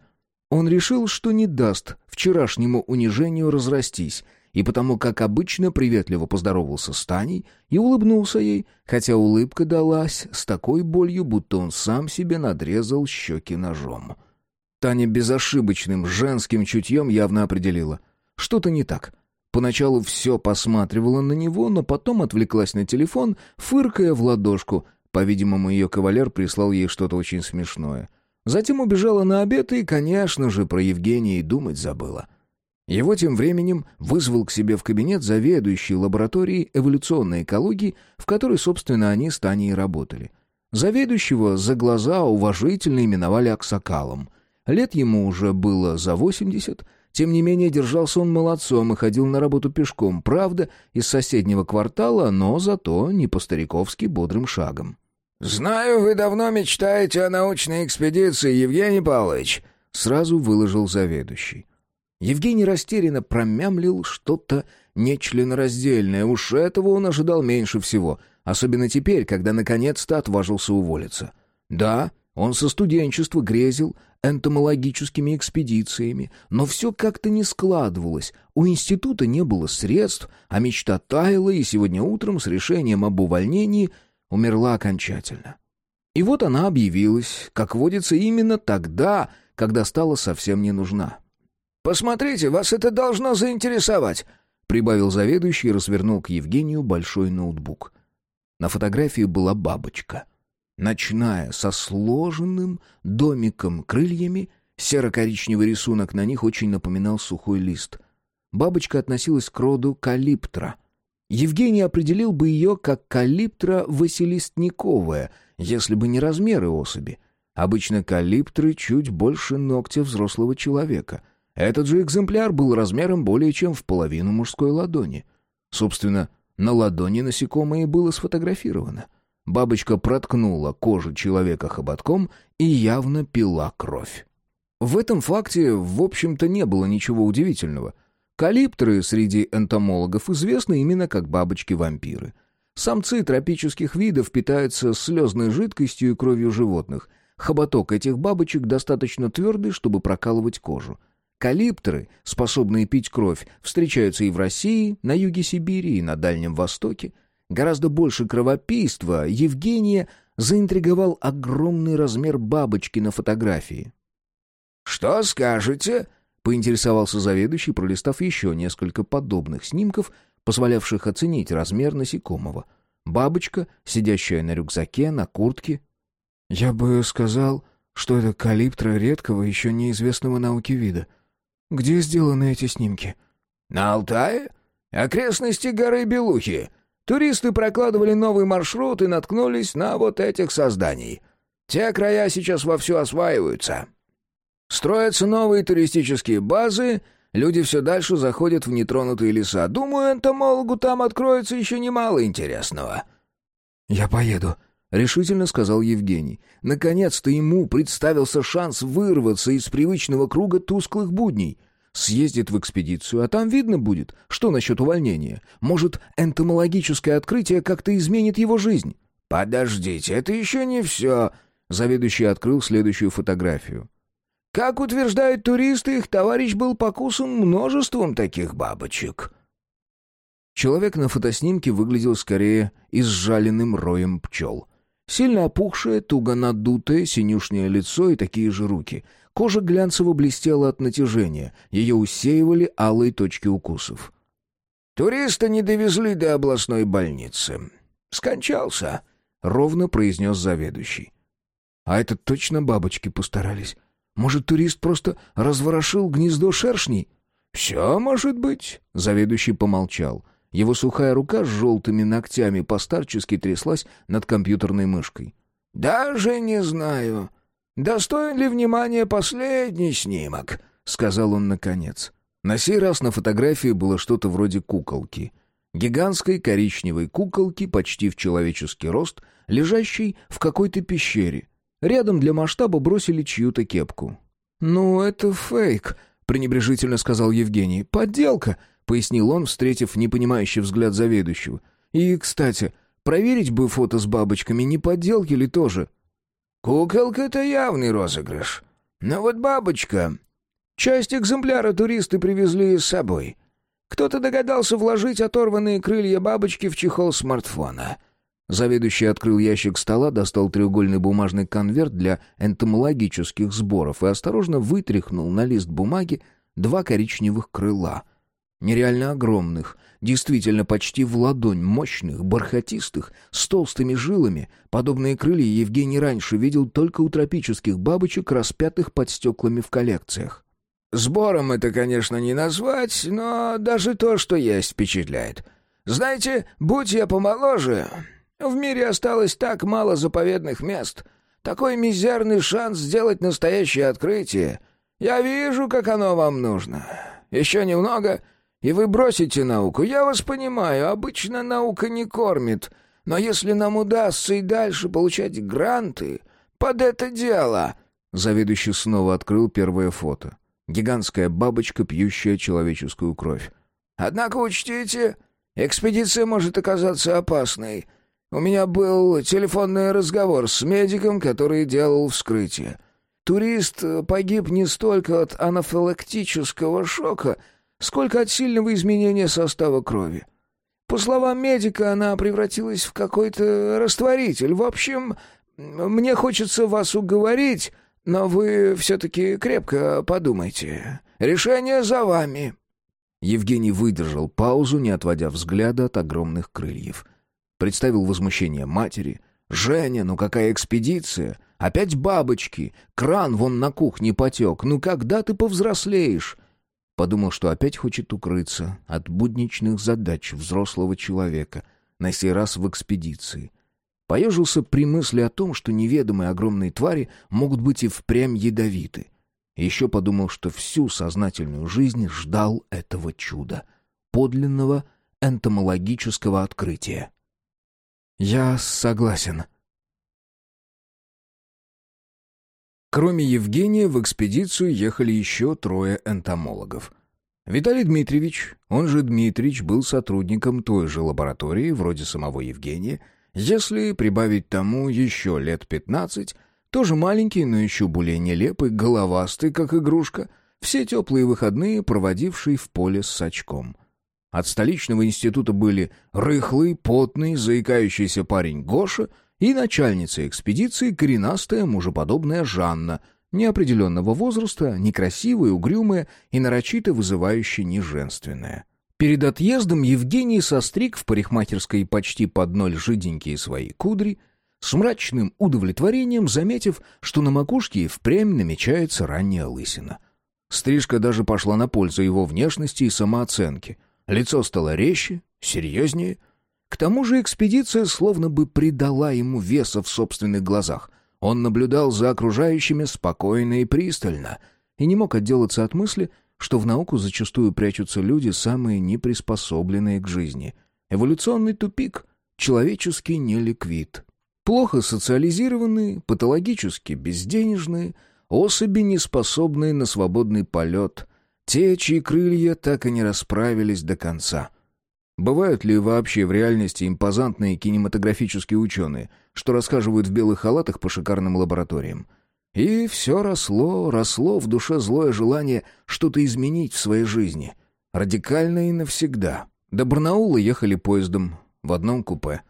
Он решил, что не даст вчерашнему унижению разрастись, и потому, как обычно, приветливо поздоровался с Таней и улыбнулся ей, хотя улыбка далась с такой болью, будто он сам себе надрезал щеки ножом. Таня безошибочным женским чутьем явно определила. Что-то не так. Поначалу все посматривала на него, но потом отвлеклась на телефон, фыркая в ладошку — по-видимому, ее кавалер прислал ей что-то очень смешное. Затем убежала на обед и, конечно же, про Евгения и думать забыла. Его тем временем вызвал к себе в кабинет заведующий лабораторией эволюционной экологии, в которой, собственно, они с Таней работали. Заведующего за глаза уважительно именовали Аксакалом. Лет ему уже было за восемьдесят, тем не менее держался он молодцом и ходил на работу пешком, правда, из соседнего квартала, но зато не по-стариковски бодрым шагом. «Знаю, вы давно мечтаете о научной экспедиции, Евгений Павлович», — сразу выложил заведующий. Евгений растерянно промямлил что-то нечленораздельное. Уж этого он ожидал меньше всего, особенно теперь, когда наконец-то отважился уволиться. Да, он со студенчества грезил энтомологическими экспедициями, но все как-то не складывалось. У института не было средств, а мечта таяла, и сегодня утром с решением об увольнении — умерла окончательно. И вот она объявилась, как водится, именно тогда, когда стала совсем не нужна. «Посмотрите, вас это должно заинтересовать», — прибавил заведующий и развернул к Евгению большой ноутбук. На фотографии была бабочка. Ночная, со сложенным домиком крыльями, серо-коричневый рисунок на них очень напоминал сухой лист. Бабочка относилась к роду калиптра — Евгений определил бы ее как калиптра василистниковая, если бы не размеры особи. Обычно калиптры чуть больше ногтя взрослого человека. Этот же экземпляр был размером более чем в половину мужской ладони. Собственно, на ладони насекомое было сфотографировано. Бабочка проткнула кожу человека хоботком и явно пила кровь. В этом факте, в общем-то, не было ничего удивительного — Калиптры среди энтомологов известны именно как бабочки-вампиры. Самцы тропических видов питаются слезной жидкостью и кровью животных. Хоботок этих бабочек достаточно твердый, чтобы прокалывать кожу. Калиптры, способные пить кровь, встречаются и в России, на юге Сибири и на Дальнем Востоке. Гораздо больше кровопийства Евгения заинтриговал огромный размер бабочки на фотографии. «Что скажете?» Поинтересовался заведующий, пролистав еще несколько подобных снимков, позволявших оценить размер насекомого. Бабочка, сидящая на рюкзаке, на куртке. «Я бы сказал, что это калиптра редкого, еще неизвестного науке вида. Где сделаны эти снимки?» «На Алтае? Окрестности горы Белухи. Туристы прокладывали новый маршрут и наткнулись на вот этих созданий. Те края сейчас вовсю осваиваются. Строятся новые туристические базы, люди все дальше заходят в нетронутые леса. Думаю, энтомологу там откроется еще немало интересного». «Я поеду», — решительно сказал Евгений. Наконец-то ему представился шанс вырваться из привычного круга тусклых будней. Съездит в экспедицию, а там видно будет, что насчет увольнения. Может, энтомологическое открытие как-то изменит его жизнь. «Подождите, это еще не все», — заведующий открыл следующую фотографию. «Как утверждают туристы, их товарищ был покусан множеством таких бабочек». Человек на фотоснимке выглядел скорее изжаленным роем пчел. Сильно опухшее, туго надутое, синюшнее лицо и такие же руки. Кожа глянцево блестела от натяжения, ее усеивали алые точки укусов. «Туриста не довезли до областной больницы. Скончался», — ровно произнес заведующий. «А это точно бабочки постарались? Может, турист просто разворошил гнездо шершней?» «Все может быть», — заведующий помолчал. Его сухая рука с желтыми ногтями постарчески тряслась над компьютерной мышкой. «Даже не знаю. Достоин ли внимания последний снимок?» — сказал он наконец. На сей раз на фотографии было что-то вроде куколки. Гигантской коричневой куколки, почти в человеческий рост, лежащей в какой-то пещере. Рядом для масштаба бросили чью-то кепку. «Ну, это фейк», — пренебрежительно сказал Евгений. «Подделка пояснил он, встретив непонимающий взгляд заведующего. «И, кстати, проверить бы фото с бабочками, не подделки ли тоже?» «Куколка — это явный розыгрыш. Но вот бабочка... Часть экземпляра туристы привезли с собой. Кто-то догадался вложить оторванные крылья бабочки в чехол смартфона». Заведующий открыл ящик стола, достал треугольный бумажный конверт для энтомологических сборов и осторожно вытряхнул на лист бумаги два коричневых крыла — Нереально огромных, действительно почти в ладонь, мощных, бархатистых, с толстыми жилами. Подобные крылья Евгений раньше видел только у тропических бабочек, распятых под стеклами в коллекциях. «Сбором это, конечно, не назвать, но даже то, что есть, впечатляет. Знаете, будь я помоложе, в мире осталось так мало заповедных мест, такой мизерный шанс сделать настоящее открытие. Я вижу, как оно вам нужно. Еще немного, и вы бросите науку. Я вас понимаю, обычно наука не кормит. Но если нам удастся и дальше получать гранты, под это дело...» Заведующий снова открыл первое фото. Гигантская бабочка, пьющая человеческую кровь. «Однако учтите, экспедиция может оказаться опасной. У меня был телефонный разговор с медиком, который делал вскрытие. Турист погиб не столько от анафилактического шока, сколько от сильного изменения состава крови. По словам медика, она превратилась в какой-то растворитель. В общем, мне хочется вас уговорить, но вы все-таки крепко подумайте. Решение за вами». Евгений выдержал паузу, не отводя взгляда от огромных крыльев. Представил возмущение матери. «Женя, ну какая экспедиция? Опять бабочки! Кран вон на кухне потек! Ну когда ты повзрослеешь?» Подумал, что опять хочет укрыться от будничных задач взрослого человека, на сей раз в экспедиции. Поежился при мысли о том, что неведомые огромные твари могут быть и впрямь ядовиты. Еще подумал, что всю сознательную жизнь ждал этого чуда, подлинного энтомологического открытия. «Я согласен», Кроме Евгения, в экспедицию ехали еще трое энтомологов. Виталий Дмитриевич, он же Дмитрич, был сотрудником той же лаборатории, вроде самого Евгения. Если прибавить тому еще лет пятнадцать, тоже маленький, но еще более нелепый, головастый, как игрушка, все теплые выходные проводивший в поле с сачком. От столичного института были рыхлый, потный, заикающийся парень Гоша — и начальница экспедиции коренастая мужеподобная Жанна, неопределенного возраста, некрасивая, угрюмая и нарочито вызывающе неженственная. Перед отъездом Евгений состриг в парикмахерской почти под ноль жиденькие свои кудри, с мрачным удовлетворением заметив, что на макушке и впрямь намечается ранняя лысина. Стрижка даже пошла на пользу его внешности и самооценке. Лицо стало резче, серьезнее. К тому же экспедиция словно бы придала ему веса в собственных глазах. Он наблюдал за окружающими спокойно и пристально и не мог отделаться от мысли, что в науку зачастую прячутся люди, самые неприспособленные к жизни. Эволюционный тупик, человеческий неликвид. Плохо социализированные, патологически безденежные, особи, неспособные на свободный полет, те, чьи крылья так и не расправились до конца. Бывают ли вообще в реальности импозантные кинематографические ученые, что расхаживают в белых халатах по шикарным лабораториям? И все росло, росло в душе злое желание что-то изменить в своей жизни. Радикально и навсегда. До Барнаула ехали поездом в одном купе.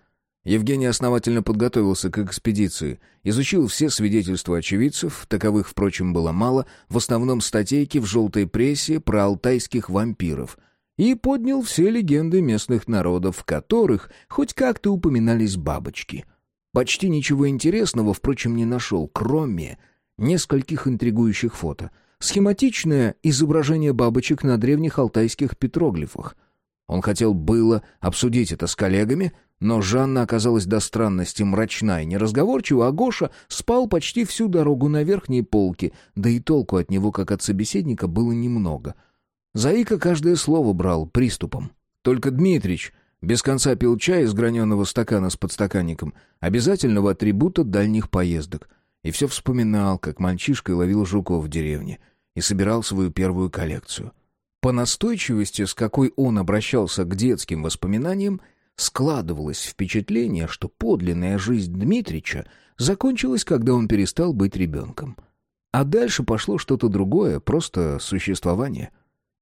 Евгений основательно подготовился к экспедиции, изучил все свидетельства очевидцев, таковых, впрочем, было мало, в основном статейки в желтой прессе про алтайских вампиров, и поднял все легенды местных народов, в которых хоть как-то упоминались бабочки. Почти ничего интересного, впрочем, не нашел, кроме нескольких интригующих фото. Схематичное изображение бабочек на древних алтайских петроглифах. Он хотел было обсудить это с коллегами, но Жанна оказалась до странности мрачна и неразговорчива, а Гоша спал почти всю дорогу на верхней полке, да и толку от него, как от собеседника, было немного. Заика каждое слово брал приступом. Только Дмитрич без конца пил чай из граненого стакана с подстаканником, обязательного атрибута дальних поездок — и все вспоминал, как мальчишкой ловил жуков в деревне и собирал свою первую коллекцию. По настойчивости, с какой он обращался к детским воспоминаниям, складывалось впечатление, что подлинная жизнь Дмитрича закончилась, когда он перестал быть ребенком. А дальше пошло что-то другое, просто существование.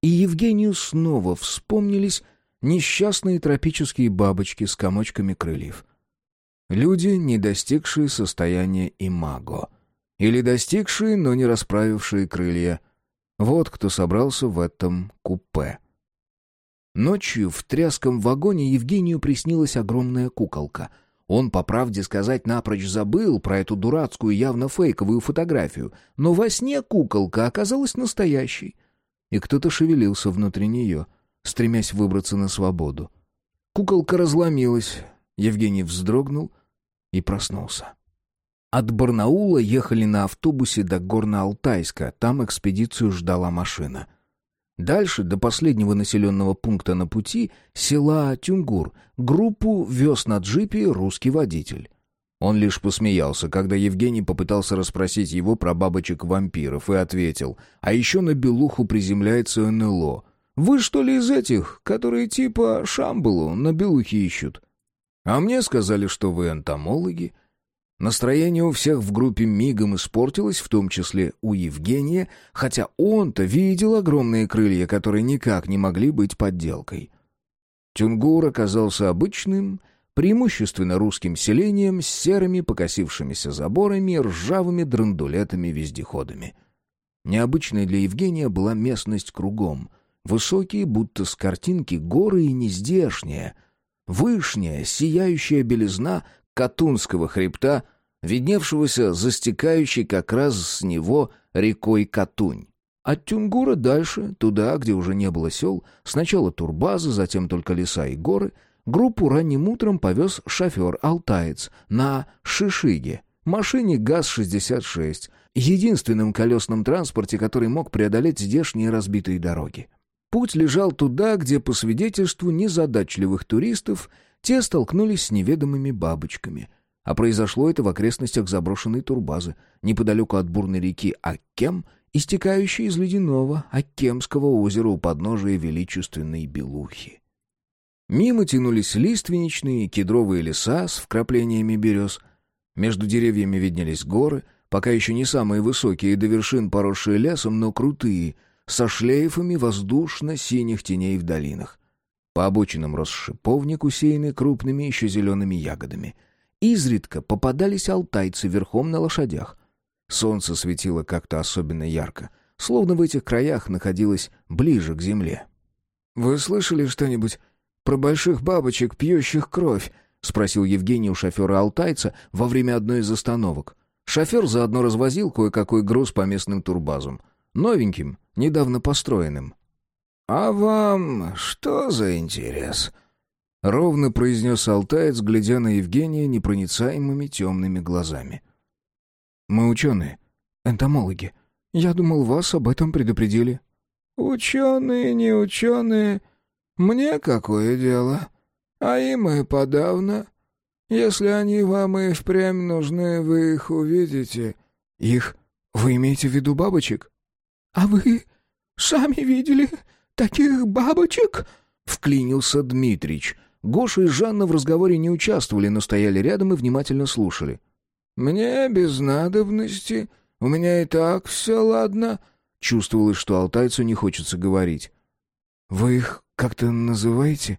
И Евгению снова вспомнились несчастные тропические бабочки с комочками крыльев — Люди, не достигшие состояния имаго. Или достигшие, но не расправившие крылья. Вот кто собрался в этом купе. Ночью в тряском вагоне Евгению приснилась огромная куколка. Он, по правде сказать, напрочь забыл про эту дурацкую, явно фейковую фотографию, но во сне куколка оказалась настоящей. И кто-то шевелился внутри нее, стремясь выбраться на свободу. Куколка разломилась, Евгений вздрогнул и проснулся. От Барнаула ехали на автобусе до Горно-Алтайска, там экспедицию ждала машина. Дальше, до последнего населенного пункта на пути, села Тюнгур, группу вез на джипе русский водитель. Он лишь посмеялся, когда Евгений попытался расспросить его про бабочек-вампиров и ответил, а еще на Белуху приземляется НЛО. «Вы что ли из этих, которые типа Шамбалу на Белухе ищут?» А мне сказали, что вы энтомологи. Настроение у всех в группе мигом испортилось, в том числе у Евгения, хотя он-то видел огромные крылья, которые никак не могли быть подделкой. Тюнгур оказался обычным, преимущественно русским селением с серыми покосившимися заборами и ржавыми драндулетами-вездеходами. Необычной для Евгения была местность кругом. Высокие, будто с картинки, горы и нездешние — Вышняя, сияющая белизна Катунского хребта, видневшегося за стекающей как раз с него рекой Катунь. От Тюнгура дальше, туда, где уже не было сел, сначала турбазы, затем только леса и горы, группу ранним утром повез шофер-алтаец на Шишиге, машине ГАЗ-66, единственном колесном транспорте, который мог преодолеть здешние разбитые дороги. Путь лежал туда, где, по свидетельству незадачливых туристов, те столкнулись с неведомыми бабочками. А произошло это в окрестностях заброшенной турбазы, неподалеку от бурной реки Аккем, истекающей из ледяного Аккемского озера у подножия величественной Белухи. Мимо тянулись лиственничные кедровые леса с вкраплениями берез. Между деревьями виднелись горы, пока еще не самые высокие до вершин поросшие лесом, но крутые — со шлейфами воздушно-синих теней в долинах. По обочинам рос шиповник, усеянный крупными еще зелеными ягодами. Изредка попадались алтайцы верхом на лошадях. Солнце светило как-то особенно ярко, словно в этих краях находилось ближе к земле. «Вы слышали что-нибудь про больших бабочек, пьющих кровь?» — спросил Евгений у шофера-алтайца во время одной из остановок. Шофер заодно развозил кое-какой груз по местным турбазам. Новеньким, недавно построенным. «А вам что за интерес?» — ровно произнес алтаец, глядя на Евгения непроницаемыми темными глазами. «Мы ученые, энтомологи. Я думал, вас об этом предупредили». «Ученые, не ученые, мне какое дело? А им и подавно. Если они вам и впрямь нужны, вы их увидите». «Их? Вы имеете в виду бабочек?» «А вы сами видели таких бабочек?» — вклинился Дмитрич. Гоша и Жанна в разговоре не участвовали, но стояли рядом и внимательно слушали. «Мне без надобности. У меня и так все ладно». Чувствовалось, что алтайцу не хочется говорить. «Вы их как-то называете?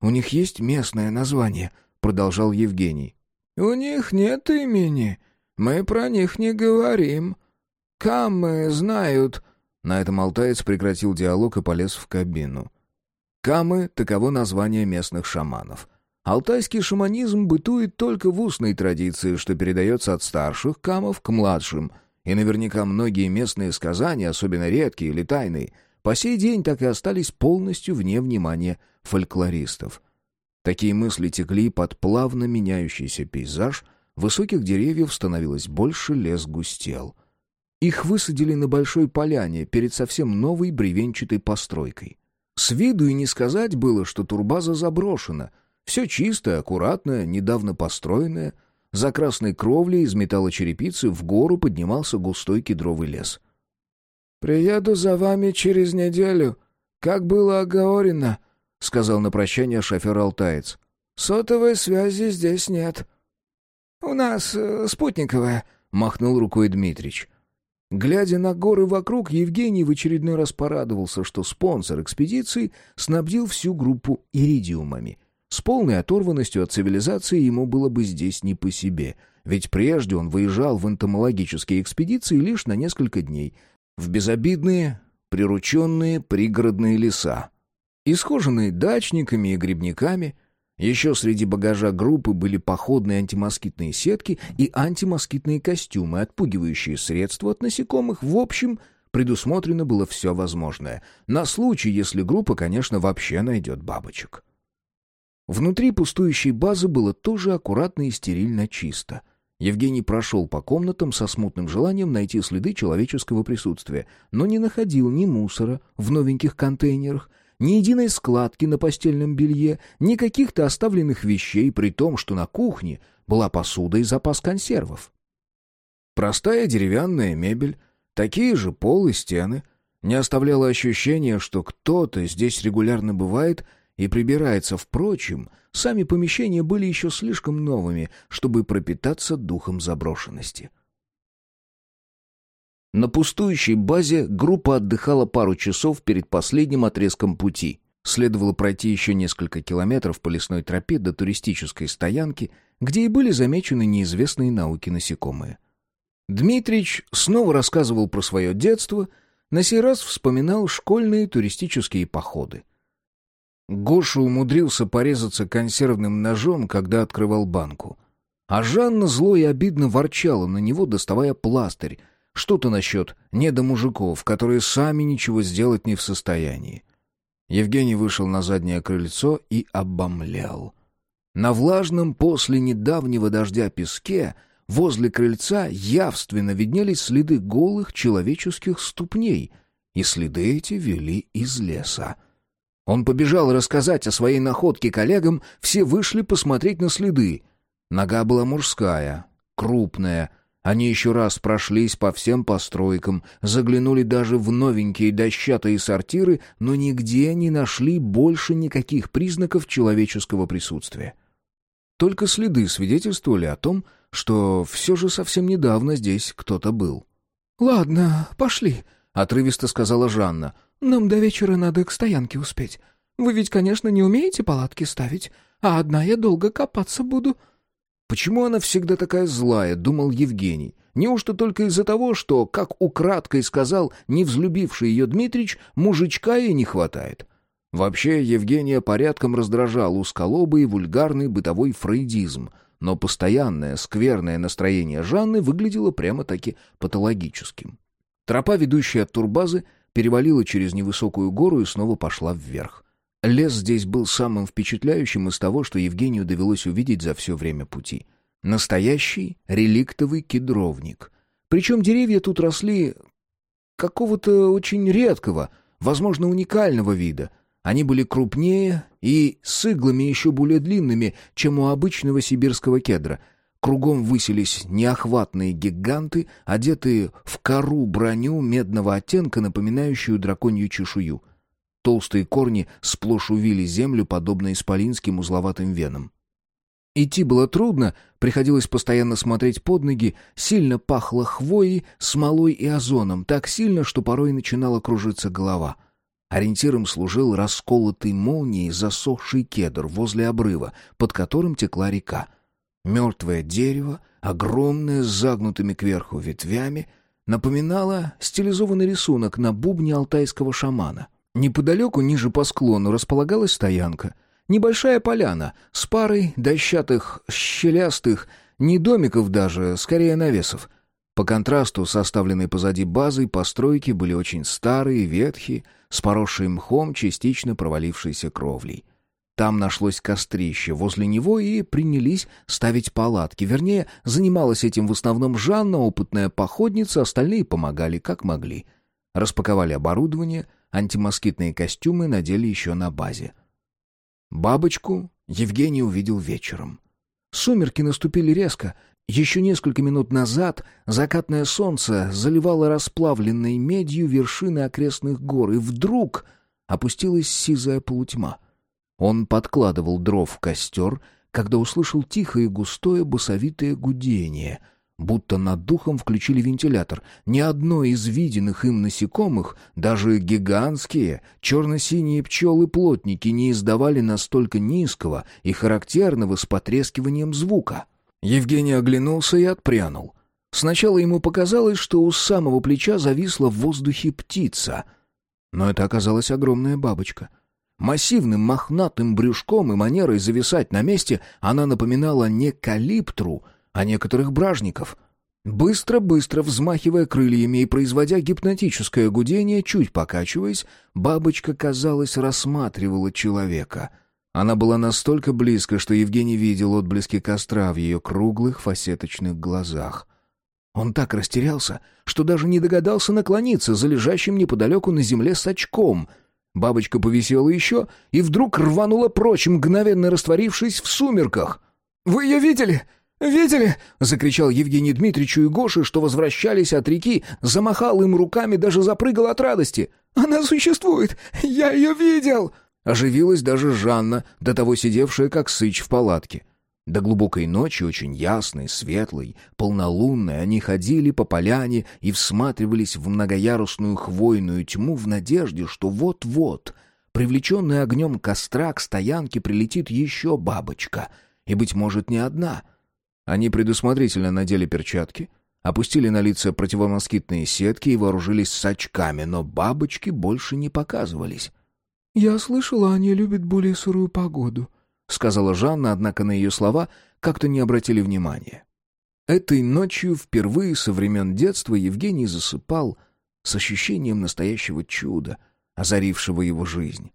У них есть местное название?» — продолжал Евгений. «У них нет имени. Мы про них не говорим. Камы знают...» На этом алтаец прекратил диалог и полез в кабину. Камы — таково название местных шаманов. Алтайский шаманизм бытует только в устной традиции, что передается от старших камов к младшим, и наверняка многие местные сказания, особенно редкие или тайные, по сей день так и остались полностью вне внимания фольклористов. Такие мысли текли под плавно меняющийся пейзаж, высоких деревьев становилось больше, лес густел. Их высадили на большой поляне перед совсем новой бревенчатой постройкой. С виду и не сказать было, что турбаза заброшена — все чистое, аккуратное, недавно построенное. За красной кровлей из металлочерепицы в гору поднимался густой кедровый лес. «Приеду за вами через неделю, как было оговорено», — сказал на прощание шофер-алтаец. «Сотовой связи здесь нет». «У нас э, спутниковая», — махнул рукой Дмитрич. Глядя на горы вокруг, Евгений в очередной раз порадовался, что спонсор экспедиции снабдил всю группу иридиумами. С полной оторванностью от цивилизации ему было бы здесь не по себе, ведь прежде он выезжал в энтомологические экспедиции лишь на несколько дней, в безобидные, прирученные пригородные леса. Исхоженные дачниками и грибниками, еще среди багажа группы были походные антимоскитные сетки и антимоскитные костюмы, отпугивающие средства от насекомых. В общем, предусмотрено было все возможное. На случай, если группа, конечно, вообще найдет бабочек. Внутри пустующей базы было тоже аккуратно и стерильно чисто. Евгений прошел по комнатам со смутным желанием найти следы человеческого присутствия, но не находил ни мусора в новеньких контейнерах, ни единой складки на постельном белье, ни каких-то оставленных вещей, при том, что на кухне была посуда и запас консервов. Простая деревянная мебель, такие же пол и стены, не оставляло ощущения, что кто-то здесь регулярно бывает — и прибирается. Впрочем, сами помещения были еще слишком новыми, чтобы пропитаться духом заброшенности. На пустующей базе группа отдыхала пару часов перед последним отрезком пути. Следовало пройти еще несколько километров по лесной тропе до туристической стоянки, где и были замечены неизвестные науки насекомые. Дмитрич снова рассказывал про свое детство, на сей раз вспоминал школьные туристические походы — Гоша умудрился порезаться консервным ножом, когда открывал банку. А Жанна зло и обидно ворчала на него, доставая пластырь, что-то насчет недомужиков, которые сами ничего сделать не в состоянии. Евгений вышел на заднее крыльцо и обомлял. На влажном после недавнего дождя песке возле крыльца явственно виднелись следы голых человеческих ступней, и следы эти вели из леса. Он побежал рассказать о своей находке коллегам, все вышли посмотреть на следы. Нога была мужская, крупная. Они еще раз прошлись по всем постройкам, заглянули даже в новенькие дощатые сортиры, но нигде не нашли больше никаких признаков человеческого присутствия. Только следы свидетельствовали о том, что все же совсем недавно здесь кто-то был. «Ладно, пошли», — отрывисто сказала Жанна. Нам до вечера надо к стоянке успеть. Вы ведь, конечно, не умеете палатки ставить, а одна я долго копаться буду». «Почему она всегда такая злая?» — думал Евгений. «Неужто только из-за того, что, как украдкой сказал невзлюбивший ее Дмитрич, мужичка ей не хватает?» Вообще, Евгения порядком раздражал узколобый и вульгарный бытовой фрейдизм, но постоянное скверное настроение Жанны выглядело прямо-таки патологическим. Тропа, ведущая от турбазы, перевалила через невысокую гору и снова пошла вверх. Лес здесь был самым впечатляющим из того, что Евгению довелось увидеть за все время пути. Настоящий реликтовый кедровник. Причем деревья тут росли какого-то очень редкого, возможно, уникального вида — они были крупнее и с иглами еще более длинными, чем у обычного сибирского кедра. Кругом высились неохватные гиганты, одетые в кору броню медного оттенка, напоминающую драконью чешую. Толстые корни сплошь увили землю, подобно исполинским узловатым венам. Идти было трудно, приходилось постоянно смотреть под ноги, сильно пахло хвоей, смолой и озоном, так сильно, что порой начинала кружиться голова — Ориентиром служил расколотый молнией засохший кедр возле обрыва, под которым текла река. Мертвое дерево, огромное, с загнутыми кверху ветвями, напоминало стилизованный рисунок на бубне алтайского шамана. Неподалеку, ниже по склону, располагалась стоянка. Небольшая поляна с парой дощатых, щелястых, не домиков даже, скорее навесов. По контрасту с оставленной позади базой постройки были очень старые, ветхие, с поросшей мхом, частично провалившейся кровлей. Там нашлось кострище, возле него и принялись ставить палатки. Вернее, занималась этим в основном Жанна, опытная походница, остальные помогали как могли. Распаковали оборудование, антимоскитные костюмы надели еще на базе. Бабочку Евгений увидел вечером. Сумерки наступили резко, еще несколько минут назад закатное солнце заливало расплавленной медью вершины окрестных гор, и вдруг опустилась сизая полутьма. Он подкладывал дров в костер, когда услышал тихое густое басовитое гудение, будто над духом включили вентилятор. Ни одно из виденных им насекомых, даже гигантские, черно-синие пчелы-плотники не издавали настолько низкого и характерного с потрескиванием звука — Евгений оглянулся и отпрянул. Сначала ему показалось, что у самого плеча зависла в воздухе птица. Но это оказалась огромная бабочка. Массивным мохнатым брюшком и манерой зависать на месте она напоминала не калиптру, а некоторых бражников. Быстро-быстро взмахивая крыльями и производя гипнотическое гудение, чуть покачиваясь, бабочка, казалось, рассматривала человека — она была настолько близко, что Евгений видел отблески костра в ее круглых фасеточных глазах. Он так растерялся, что даже не догадался наклониться за лежащим неподалеку на земле с очком. Бабочка повисела еще и вдруг рванула прочь, мгновенно растворившись в сумерках. «Вы ее видели? Видели?» — закричал Евгений Дмитриевичу и Гоше, что возвращались от реки, замахал им руками, даже запрыгал от радости. «Она существует! Я ее видел!» Оживилась даже Жанна, до того сидевшая как сыч в палатке. До глубокой ночи, очень ясной, светлой, полнолунной, они ходили по поляне и всматривались в многоярусную хвойную тьму в надежде, что вот-вот, привлеченная огнем костра, к стоянке прилетит еще бабочка, и, быть может, не одна. Они предусмотрительно надели перчатки, опустили на лица противомоскитные сетки и вооружились сачками, но бабочки больше не показывались. «Я слышала, они любят более сырую погоду», — сказала Жанна, однако на ее слова как-то не обратили внимания. Этой ночью впервые со времен детства Евгений засыпал с ощущением настоящего чуда, озарившего его жизнь.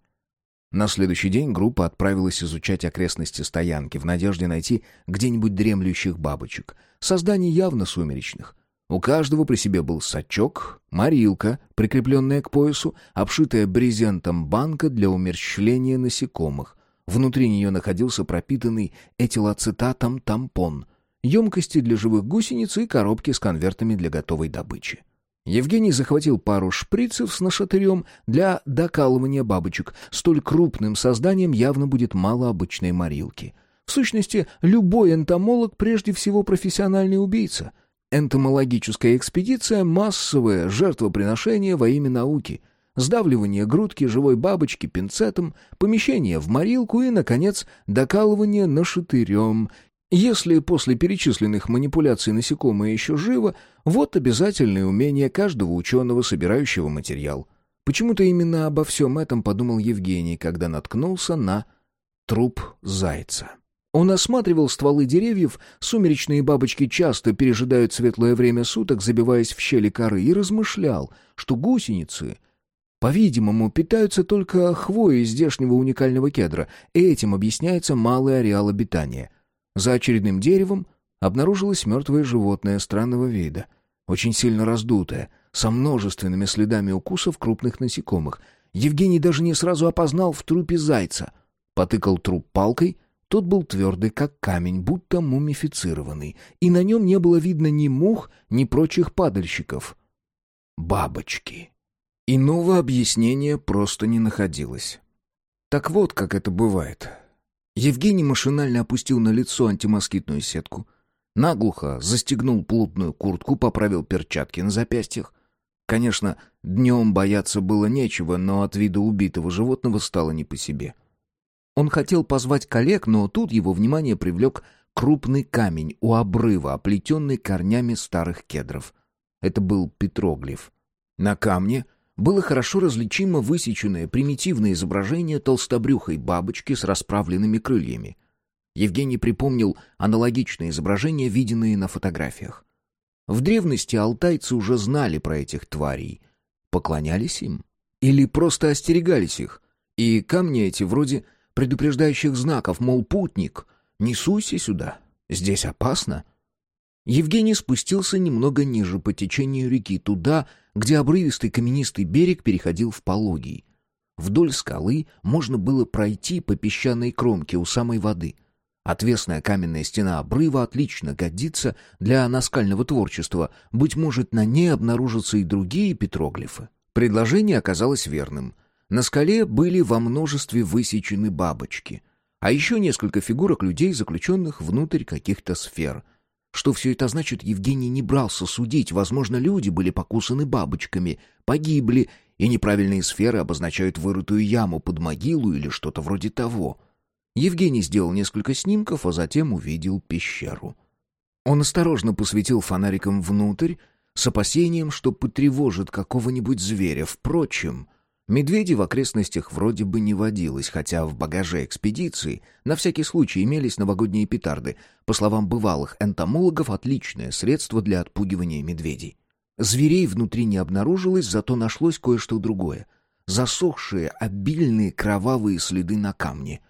На следующий день группа отправилась изучать окрестности стоянки в надежде найти где-нибудь дремлющих бабочек, созданий явно сумеречных. У каждого при себе был сачок, морилка, прикрепленная к поясу, обшитая брезентом банка для умерщвления насекомых. Внутри нее находился пропитанный этилоцитатом тампон, емкости для живых гусениц и коробки с конвертами для готовой добычи. Евгений захватил пару шприцев с нашатырем для докалывания бабочек. Столь крупным созданием явно будет мало обычной морилки. В сущности, любой энтомолог прежде всего профессиональный убийца — Энтомологическая экспедиция — массовое жертвоприношение во имя науки, сдавливание грудки живой бабочки пинцетом, помещение в морилку и, наконец, докалывание нашатырем. Если после перечисленных манипуляций насекомое еще живо, вот обязательное умение каждого ученого, собирающего материал. Почему-то именно обо всем этом подумал Евгений, когда наткнулся на труп зайца. Он осматривал стволы деревьев, сумеречные бабочки часто пережидают светлое время суток, забиваясь в щели коры, и размышлял, что гусеницы, по-видимому, питаются только хвоей здешнего уникального кедра, и этим объясняется малый ареал обитания. За очередным деревом обнаружилось мертвое животное странного вида, очень сильно раздутое, со множественными следами укусов крупных насекомых. Евгений даже не сразу опознал в трупе зайца. Потыкал труп палкой — тот был твердый, как камень, будто мумифицированный, и на нем не было видно ни мух, ни прочих падальщиков. Бабочки. Иного объяснения просто не находилось. Так вот, как это бывает. Евгений машинально опустил на лицо антимоскитную сетку, наглухо застегнул плотную куртку, поправил перчатки на запястьях. Конечно, днем бояться было нечего, но от вида убитого животного стало не по себе — он хотел позвать коллег, но тут его внимание привлек крупный камень у обрыва, оплетенный корнями старых кедров. Это был петроглиф. На камне было хорошо различимо высеченное примитивное изображение толстобрюхой бабочки с расправленными крыльями. Евгений припомнил аналогичные изображения, виденные на фотографиях. В древности алтайцы уже знали про этих тварей. Поклонялись им? Или просто остерегались их? И камни эти вроде предупреждающих знаков, мол, путник, не суйся сюда, здесь опасно. Евгений спустился немного ниже по течению реки, туда, где обрывистый каменистый берег переходил в пологий. Вдоль скалы можно было пройти по песчаной кромке у самой воды. Отвесная каменная стена обрыва отлично годится для наскального творчества, быть может, на ней обнаружатся и другие петроглифы. Предложение оказалось верным — на скале были во множестве высечены бабочки, а еще несколько фигурок людей, заключенных внутрь каких-то сфер. Что все это значит, Евгений не брался судить. Возможно, люди были покусаны бабочками, погибли, и неправильные сферы обозначают вырытую яму под могилу или что-то вроде того. Евгений сделал несколько снимков, а затем увидел пещеру. Он осторожно посветил фонариком внутрь, с опасением, что потревожит какого-нибудь зверя. Впрочем, Медведей в окрестностях вроде бы не водилось, хотя в багаже экспедиции на всякий случай имелись новогодние петарды. По словам бывалых энтомологов, отличное средство для отпугивания медведей. Зверей внутри не обнаружилось, зато нашлось кое-что другое. Засохшие, обильные кровавые следы на камне.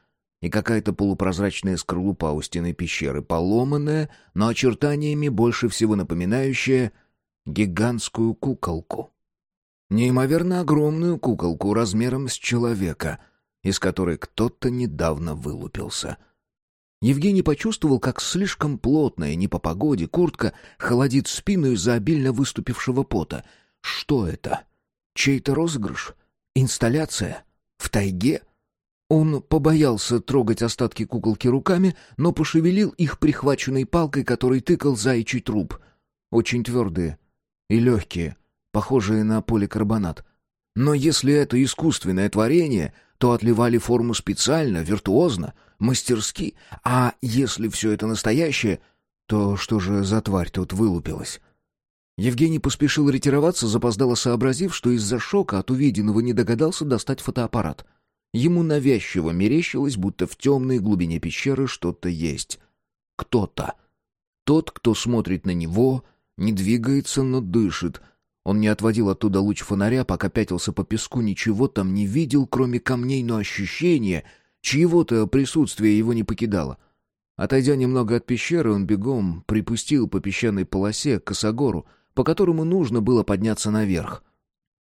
И какая-то полупрозрачная скорлупа у стены пещеры, поломанная, но очертаниями больше всего напоминающая гигантскую куколку. Неимоверно огромную куколку размером с человека, из которой кто-то недавно вылупился. Евгений почувствовал, как слишком плотная, не по погоде, куртка холодит спину из-за обильно выступившего пота. Что это? Чей-то розыгрыш? Инсталляция? В тайге? Он побоялся трогать остатки куколки руками, но пошевелил их прихваченной палкой, которой тыкал заячий труп. Очень твердые и легкие — похожие на поликарбонат. Но если это искусственное творение, то отливали форму специально, виртуозно, мастерски. А если все это настоящее, то что же за тварь тут вылупилась? Евгений поспешил ретироваться, запоздало сообразив, что из-за шока от увиденного не догадался достать фотоаппарат. Ему навязчиво мерещилось, будто в темной глубине пещеры что-то есть. Кто-то. Тот, кто смотрит на него, не двигается, но дышит, он не отводил оттуда луч фонаря, пока пятился по песку, ничего там не видел, кроме камней, но ощущение чьего-то присутствия его не покидало. Отойдя немного от пещеры, он бегом припустил по песчаной полосе к косогору, по которому нужно было подняться наверх.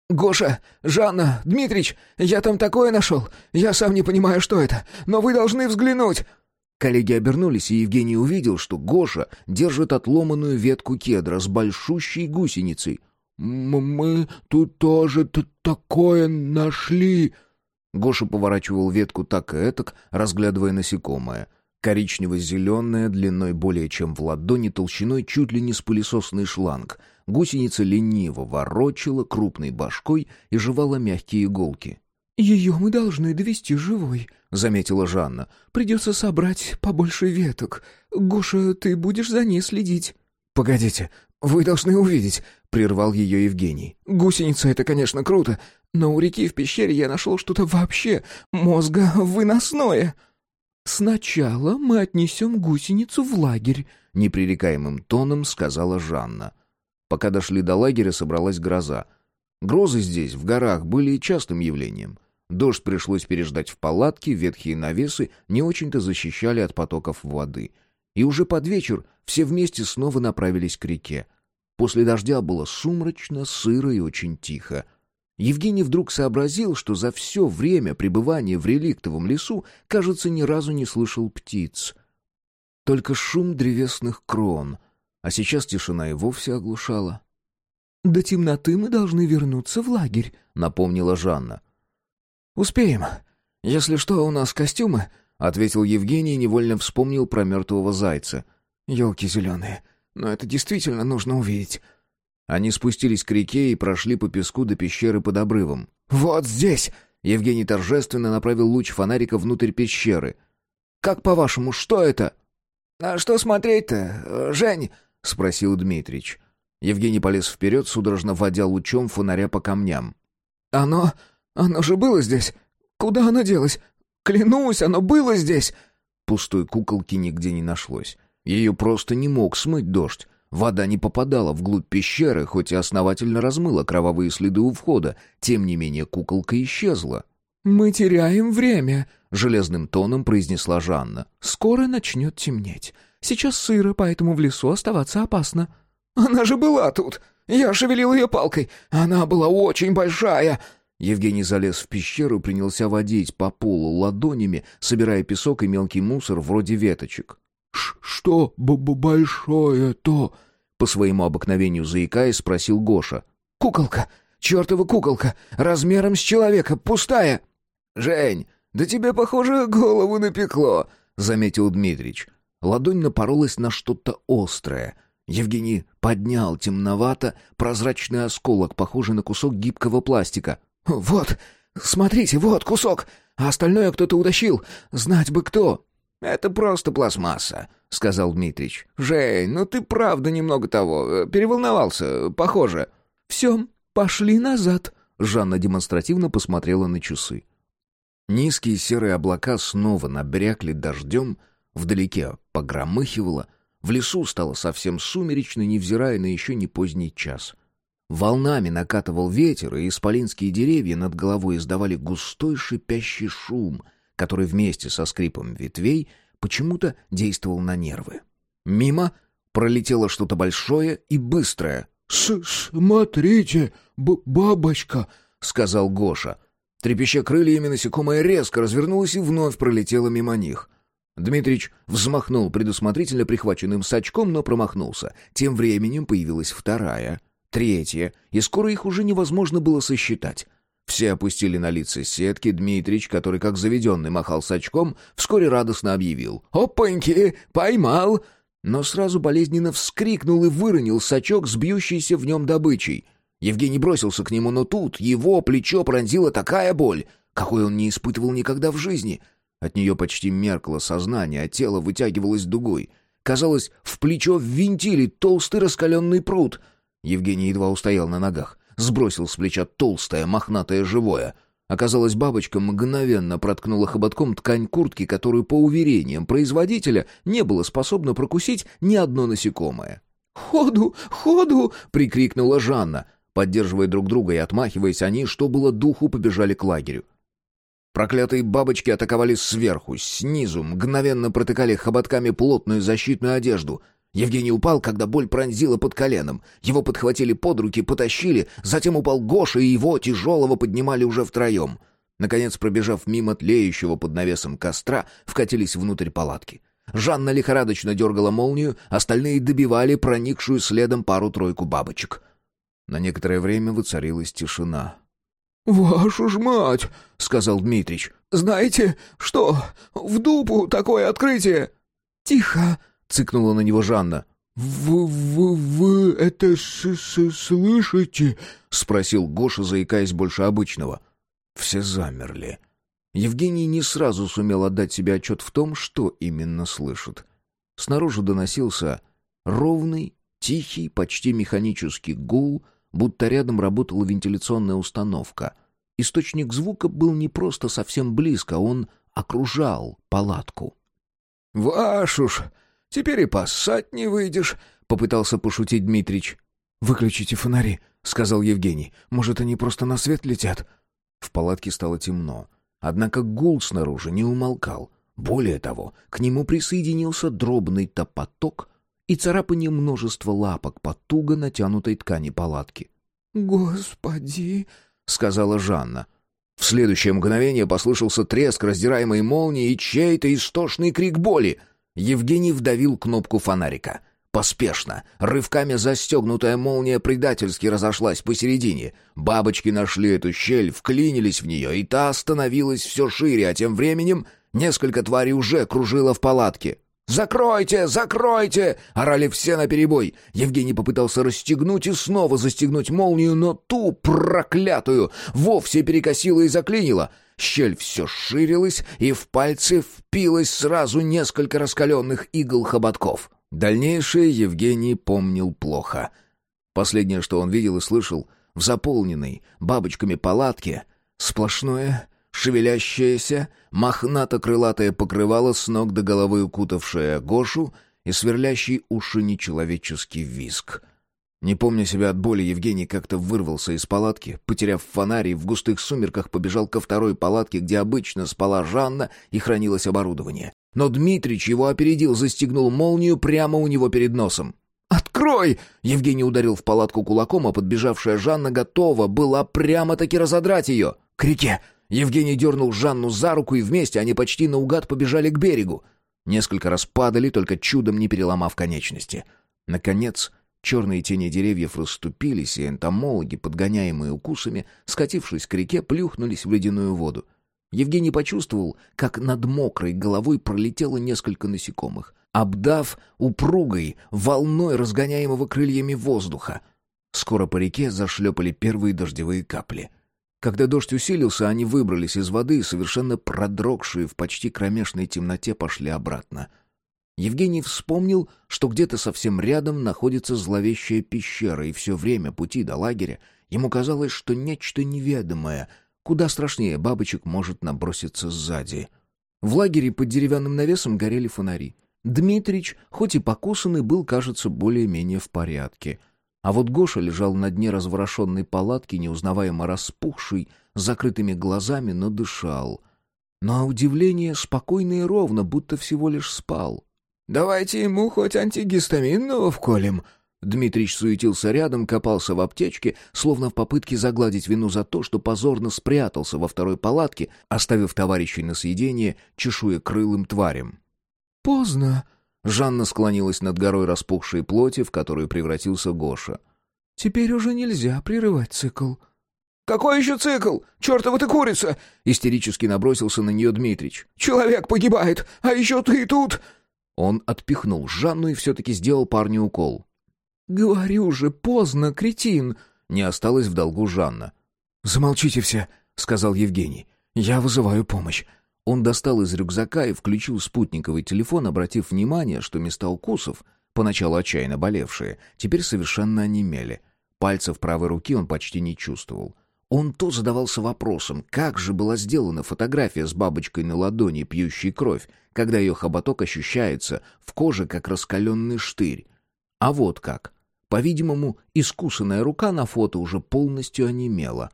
«Гоша! Жанна! Дмитрич! Я там такое нашел! Я сам не понимаю, что это, но вы должны взглянуть!» Коллеги обернулись, и Евгений увидел, что Гоша держит отломанную ветку кедра с большущей гусеницей. «Мы тут тоже такое нашли!» Гоша поворачивал ветку так и этак, разглядывая насекомое. Коричнево-зеленое, длиной более чем в ладони, толщиной чуть ли не с пылесосный шланг. Гусеница лениво ворочала крупной башкой и жевала мягкие иголки. «Ее мы должны довести живой», — заметила Жанна. «Придется собрать побольше веток. Гоша, ты будешь за ней следить». «Погодите, вы должны увидеть. — прервал ее Евгений. «Гусеница — это, конечно, круто, но у реки в пещере я нашел что-то вообще мозга выносное». «Сначала мы отнесем гусеницу в лагерь», — непререкаемым тоном сказала Жанна. Пока дошли до лагеря, собралась гроза. Грозы здесь, в горах, были частым явлением. Дождь пришлось переждать в палатке, ветхие навесы не очень-то защищали от потоков воды. И уже под вечер все вместе снова направились к реке. После дождя было сумрачно, сыро и очень тихо. Евгений вдруг сообразил, что за все время пребывания в реликтовом лесу, кажется, ни разу не слышал птиц. Только шум древесных крон, а сейчас тишина и вовсе оглушала. «До темноты мы должны вернуться в лагерь», — напомнила Жанна. «Успеем. Если что, у нас костюмы», — ответил Евгений и невольно вспомнил про мертвого зайца. «Елки зеленые, но это действительно нужно увидеть». Они спустились к реке и прошли по песку до пещеры под обрывом. «Вот здесь!» — Евгений торжественно направил луч фонарика внутрь пещеры. «Как по-вашему, что это?» «А что смотреть-то, Жень?» — спросил Дмитрич. Евгений полез вперед, судорожно водя лучом фонаря по камням. «Оно... оно же было здесь! Куда оно делось? Клянусь, оно было здесь!» Пустой куколки нигде не нашлось. Ее просто не мог смыть дождь. Вода не попадала вглубь пещеры, хоть и основательно размыла кровавые следы у входа. Тем не менее куколка исчезла. «Мы теряем время», — железным тоном произнесла Жанна. «Скоро начнет темнеть. Сейчас сыро, поэтому в лесу оставаться опасно». «Она же была тут! Я шевелил ее палкой! Она была очень большая!» Евгений залез в пещеру и принялся водить по полу ладонями, собирая песок и мелкий мусор вроде веточек. «Что б -б большое-то?» По своему обыкновению заикаясь, спросил Гоша. «Куколка! Чертова куколка! Размером с человека! Пустая!» «Жень, да тебе, похоже, голову напекло!» — заметил Дмитрич. Ладонь напоролась на что-то острое. Евгений поднял темновато прозрачный осколок, похожий на кусок гибкого пластика. «Вот, смотрите, вот кусок, а остальное кто-то утащил. Знать бы кто!» «Это просто пластмасса», — сказал Дмитрич. «Жень, ну ты правда немного того, э, переволновался, похоже». «Все, пошли назад», — Жанна демонстративно посмотрела на часы. Низкие серые облака снова набрякли дождем, вдалеке погромыхивало, в лесу стало совсем сумеречно, невзирая на еще не поздний час. Волнами накатывал ветер, и исполинские деревья над головой издавали густой шипящий шум — который вместе со скрипом ветвей почему-то действовал на нервы. Мимо пролетело что-то большое и быстрое. «Смотрите, бабочка!» — сказал Гоша. Трепеща крыльями, насекомое резко развернулось и вновь пролетело мимо них. Дмитрич взмахнул предусмотрительно прихваченным сачком, но промахнулся. Тем временем появилась вторая, третья, и скоро их уже невозможно было сосчитать. Все опустили на лица сетки. Дмитрич, который как заведенный махал с очком, вскоре радостно объявил. «Опаньки! Поймал!» Но сразу болезненно вскрикнул и выронил сачок с бьющейся в нем добычей. Евгений бросился к нему, но тут его плечо пронзила такая боль, какой он не испытывал никогда в жизни. От нее почти меркло сознание, а тело вытягивалось дугой. Казалось, в плечо ввинтили толстый раскаленный пруд. Евгений едва устоял на ногах сбросил с плеча толстое, мохнатое живое. Оказалось, бабочка мгновенно проткнула хоботком ткань куртки, которую, по уверениям производителя, не было способно прокусить ни одно насекомое. «Ходу! Ходу!» — прикрикнула Жанна. Поддерживая друг друга и отмахиваясь, они, что было духу, побежали к лагерю. Проклятые бабочки атаковали сверху, снизу, мгновенно протыкали хоботками плотную защитную одежду — Евгений упал, когда боль пронзила под коленом. Его подхватили под руки, потащили, затем упал Гоша, и его тяжелого поднимали уже втроем. Наконец, пробежав мимо тлеющего под навесом костра, вкатились внутрь палатки. Жанна лихорадочно дергала молнию, остальные добивали проникшую следом пару-тройку бабочек. На некоторое время воцарилась тишина. «Вашу ж мать!» — сказал Дмитрич. «Знаете, что? В дупу такое открытие!» «Тихо!» — цыкнула на него Жанна. «Вы, вы, вы это с -с слышите?» — спросил Гоша, заикаясь больше обычного. Все замерли. Евгений не сразу сумел отдать себе отчет в том, что именно слышит. Снаружи доносился ровный, Тихий, почти механический гул, будто рядом работала вентиляционная установка. Источник звука был не просто совсем близко, он окружал палатку. «Ваш уж, теперь и поссать не выйдешь», — попытался пошутить Дмитрич. «Выключите фонари», — сказал Евгений. «Может, они просто на свет летят?» В палатке стало темно. Однако гул снаружи не умолкал. Более того, к нему присоединился дробный топоток и царапание множества лапок по туго натянутой ткани палатки. «Господи!» — сказала Жанна. В следующее мгновение послышался треск раздираемой молнии и чей-то истошный крик боли. Евгений вдавил кнопку фонарика. Поспешно, рывками застегнутая молния предательски разошлась посередине. Бабочки нашли эту щель, вклинились в нее, и та становилась все шире, а тем временем несколько тварей уже кружило в палатке. «Закройте! Закройте!» — орали все наперебой. Евгений попытался расстегнуть и снова застегнуть молнию, но ту проклятую вовсе перекосило и заклинило. Щель все ширилась, и в пальцы впилось сразу несколько раскаленных игл хоботков. Дальнейшее Евгений помнил плохо. Последнее, что он видел и слышал, в заполненной бабочками палатке сплошное, шевелящееся, мохнато-крылатое покрывало с ног до головы укутавшее Гошу и сверлящий уши нечеловеческий виск. Не помня себя от боли, Евгений как-то вырвался из палатки, потеряв фонарь и в густых сумерках побежал ко второй палатке, где обычно спала Жанна и хранилось оборудование. Но Дмитрич его опередил, застегнул молнию прямо у него перед носом. «Открой!» — Евгений ударил в палатку кулаком, а подбежавшая Жанна готова была прямо-таки разодрать ее. «К реке!» Евгений дернул Жанну за руку, и вместе они почти наугад побежали к берегу. Несколько раз падали, только чудом не переломав конечности. Наконец, черные тени деревьев расступились, и энтомологи, подгоняемые укусами, скатившись к реке, плюхнулись в ледяную воду. Евгений почувствовал, как над мокрой головой пролетело несколько насекомых, обдав упругой волной разгоняемого крыльями воздуха. Скоро по реке зашлепали первые дождевые капли. Когда дождь усилился, они выбрались из воды и, совершенно продрогшие в почти кромешной темноте, пошли обратно. Евгений вспомнил, что где-то совсем рядом находится зловещая пещера, и все время пути до лагеря ему казалось, что нечто неведомое — Куда страшнее бабочек может наброситься сзади. В лагере под деревянным навесом горели фонари. Дмитрич, хоть и покусанный, был, кажется, более-менее в порядке. А вот Гоша лежал на дне разворошенной палатки, неузнаваемо распухший, с закрытыми глазами, но дышал. Но, удивление, спокойно и ровно, будто всего лишь спал. «Давайте ему хоть антигистаминного вколем», Дмитрич суетился рядом, копался в аптечке, словно в попытке загладить вину за то, что позорно спрятался во второй палатке, оставив товарищей на съедение чешуя крылым тварям. «Поздно», — Жанна склонилась над горой распухшей плоти, в которую превратился Гоша. «Теперь уже нельзя прерывать цикл». «Какой еще цикл? Чертова ты курица!» Истерически набросился на нее Дмитрич. «Человек погибает, а еще ты тут...» Он отпихнул Жанну и все-таки сделал парню укол. «Говорю же, поздно, кретин!» Не осталось в долгу Жанна. «Замолчите все», — сказал Евгений. «Я вызываю помощь». Он достал из рюкзака и включил спутниковый телефон, обратив внимание, что места укусов, поначалу отчаянно болевшие, теперь совершенно онемели. Пальцев правой руки он почти не чувствовал. Он то задавался вопросом, как же была сделана фотография с бабочкой на ладони, пьющей кровь, когда ее хоботок ощущается в коже, как раскаленный штырь. А вот как. По-видимому, искусанная рука на фото уже полностью онемела.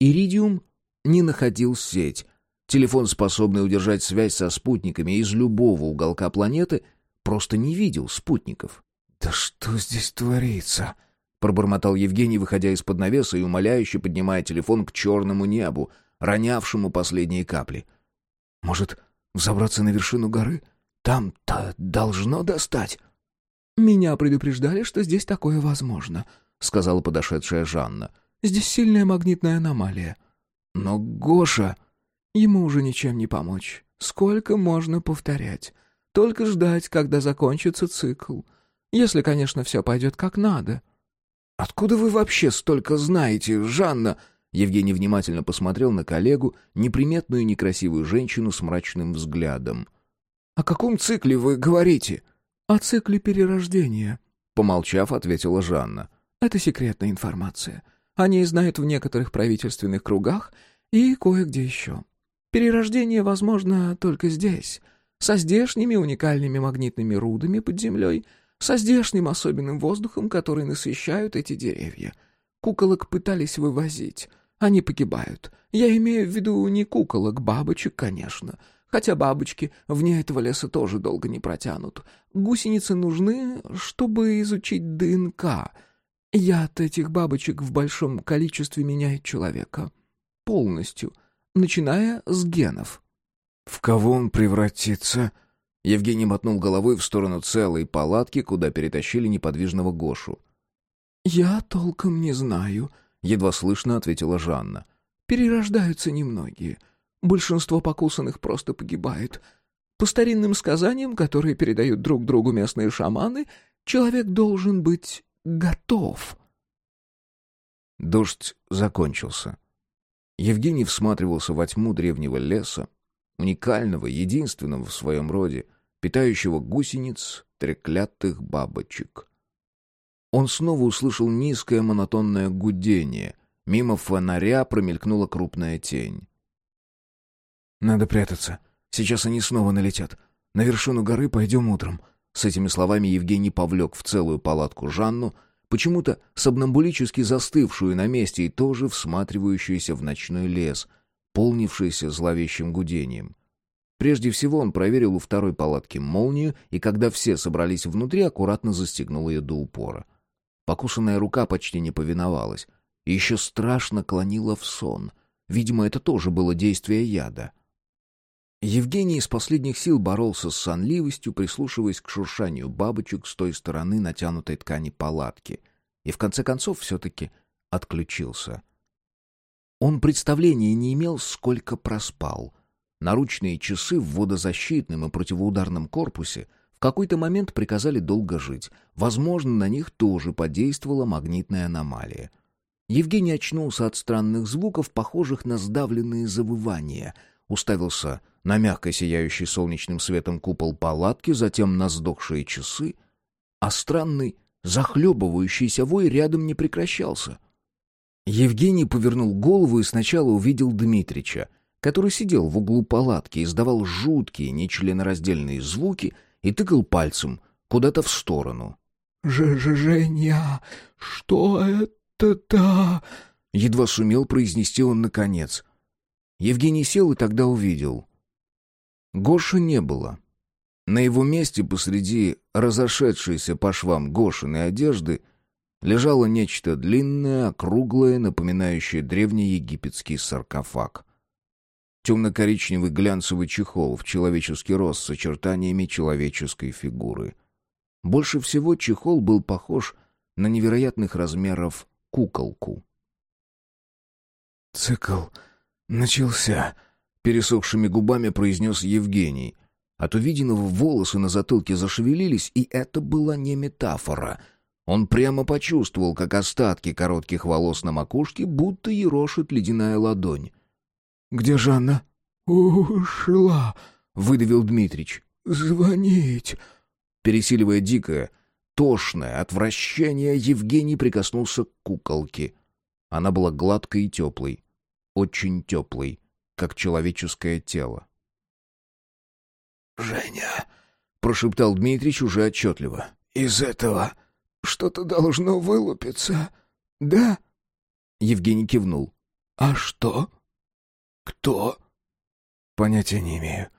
Иридиум не находил сеть. Телефон, способный удержать связь со спутниками из любого уголка планеты, просто не видел спутников. «Да что здесь творится?» — пробормотал Евгений, выходя из-под навеса и умоляюще поднимая телефон к черному небу, ронявшему последние капли. «Может, взобраться на вершину горы? Там-то должно достать?» «Меня предупреждали, что здесь такое возможно», — сказала подошедшая Жанна. «Здесь сильная магнитная аномалия». «Но Гоша...» «Ему уже ничем не помочь. Сколько можно повторять? Только ждать, когда закончится цикл. Если, конечно, все пойдет как надо». «Откуда вы вообще столько знаете, Жанна?» Евгений внимательно посмотрел на коллегу, неприметную некрасивую женщину с мрачным взглядом. «О каком цикле вы говорите?» о цикле перерождения. помолчав, ответила Жанна. «Это секретная информация. Они знают в некоторых правительственных кругах и кое-где еще. Перерождение возможно только здесь, со здешними уникальными магнитными рудами под землей, со здешним особенным воздухом, который насыщают эти деревья. Куколок пытались вывозить. Они погибают. Я имею в виду не куколок, бабочек, конечно. Хотя бабочки вне этого леса тоже долго не протянут. Гусеницы нужны, чтобы изучить ДНК. Яд этих бабочек в большом количестве меняет человека. Полностью. Начиная с генов. «В кого он превратится?» Евгений мотнул головой в сторону целой палатки, куда перетащили неподвижного Гошу. «Я толком не знаю», — едва слышно ответила Жанна. «Перерождаются немногие. Большинство покусанных просто погибает. По старинным сказаниям, которые передают друг другу местные шаманы, человек должен быть готов». Дождь закончился. Евгений всматривался во тьму древнего леса, уникального, единственного в своем роде, питающего гусениц, треклятых бабочек. Он снова услышал низкое монотонное гудение. Мимо фонаря промелькнула крупная тень. «Надо прятаться. Сейчас они снова налетят. На вершину горы пойдем утром». С этими словами Евгений повлек в целую палатку Жанну, почему-то сомнамбулически застывшую на месте и тоже всматривающуюся в ночной лес, полнившийся зловещим гудением. Прежде всего он проверил у второй палатки молнию, и когда все собрались внутри, аккуратно застегнул ее до упора. Покусанная рука почти не повиновалась. Еще страшно клонила в сон. Видимо, это тоже было действие яда. Евгений из последних сил боролся с сонливостью, прислушиваясь к шуршанию бабочек с той стороны натянутой ткани палатки. И в конце концов все-таки отключился. Он представления не имел, сколько проспал. Наручные часы в водозащитном и противоударном корпусе в какой-то момент приказали долго жить. Возможно, на них тоже подействовала магнитная аномалия. Евгений очнулся от странных звуков, похожих на сдавленные завывания. Уставился на мягко сияющий солнечным светом купол палатки, затем на сдохшие часы, а странный, захлебывающийся вой рядом не прекращался. Евгений повернул голову и сначала увидел Дмитрича, который сидел в углу палатки, издавал жуткие, нечленораздельные звуки и тыкал пальцем куда-то в сторону. «Ж-ж-Женя, что это-то?» Едва сумел произнести он наконец. Евгений сел и тогда увидел. Гоши не было. На его месте посреди разошедшейся по швам Гошиной одежды лежало нечто длинное, округлое, напоминающее древний египетский саркофаг. Темно-коричневый глянцевый чехол в человеческий рост с очертаниями человеческой фигуры. Больше всего чехол был похож на невероятных размеров куколку. «Цикл начался», — пересохшими губами произнес Евгений. От увиденного волосы на затылке зашевелились, и это была не метафора. Он прямо почувствовал, как остатки коротких волос на макушке будто ерошит ледяная ладонь. «Где Жанна?» «Ушла», — выдавил Дмитрич. «Звонить». Пересиливая дикое, тошное отвращение, Евгений прикоснулся к куколке. Она была гладкой и теплой, очень теплой, как человеческое тело. «Женя», — прошептал Дмитрич уже отчетливо, — «из этого что-то должно вылупиться, да?» Евгений кивнул. «А что?» «Кто?» «Понятия не имею».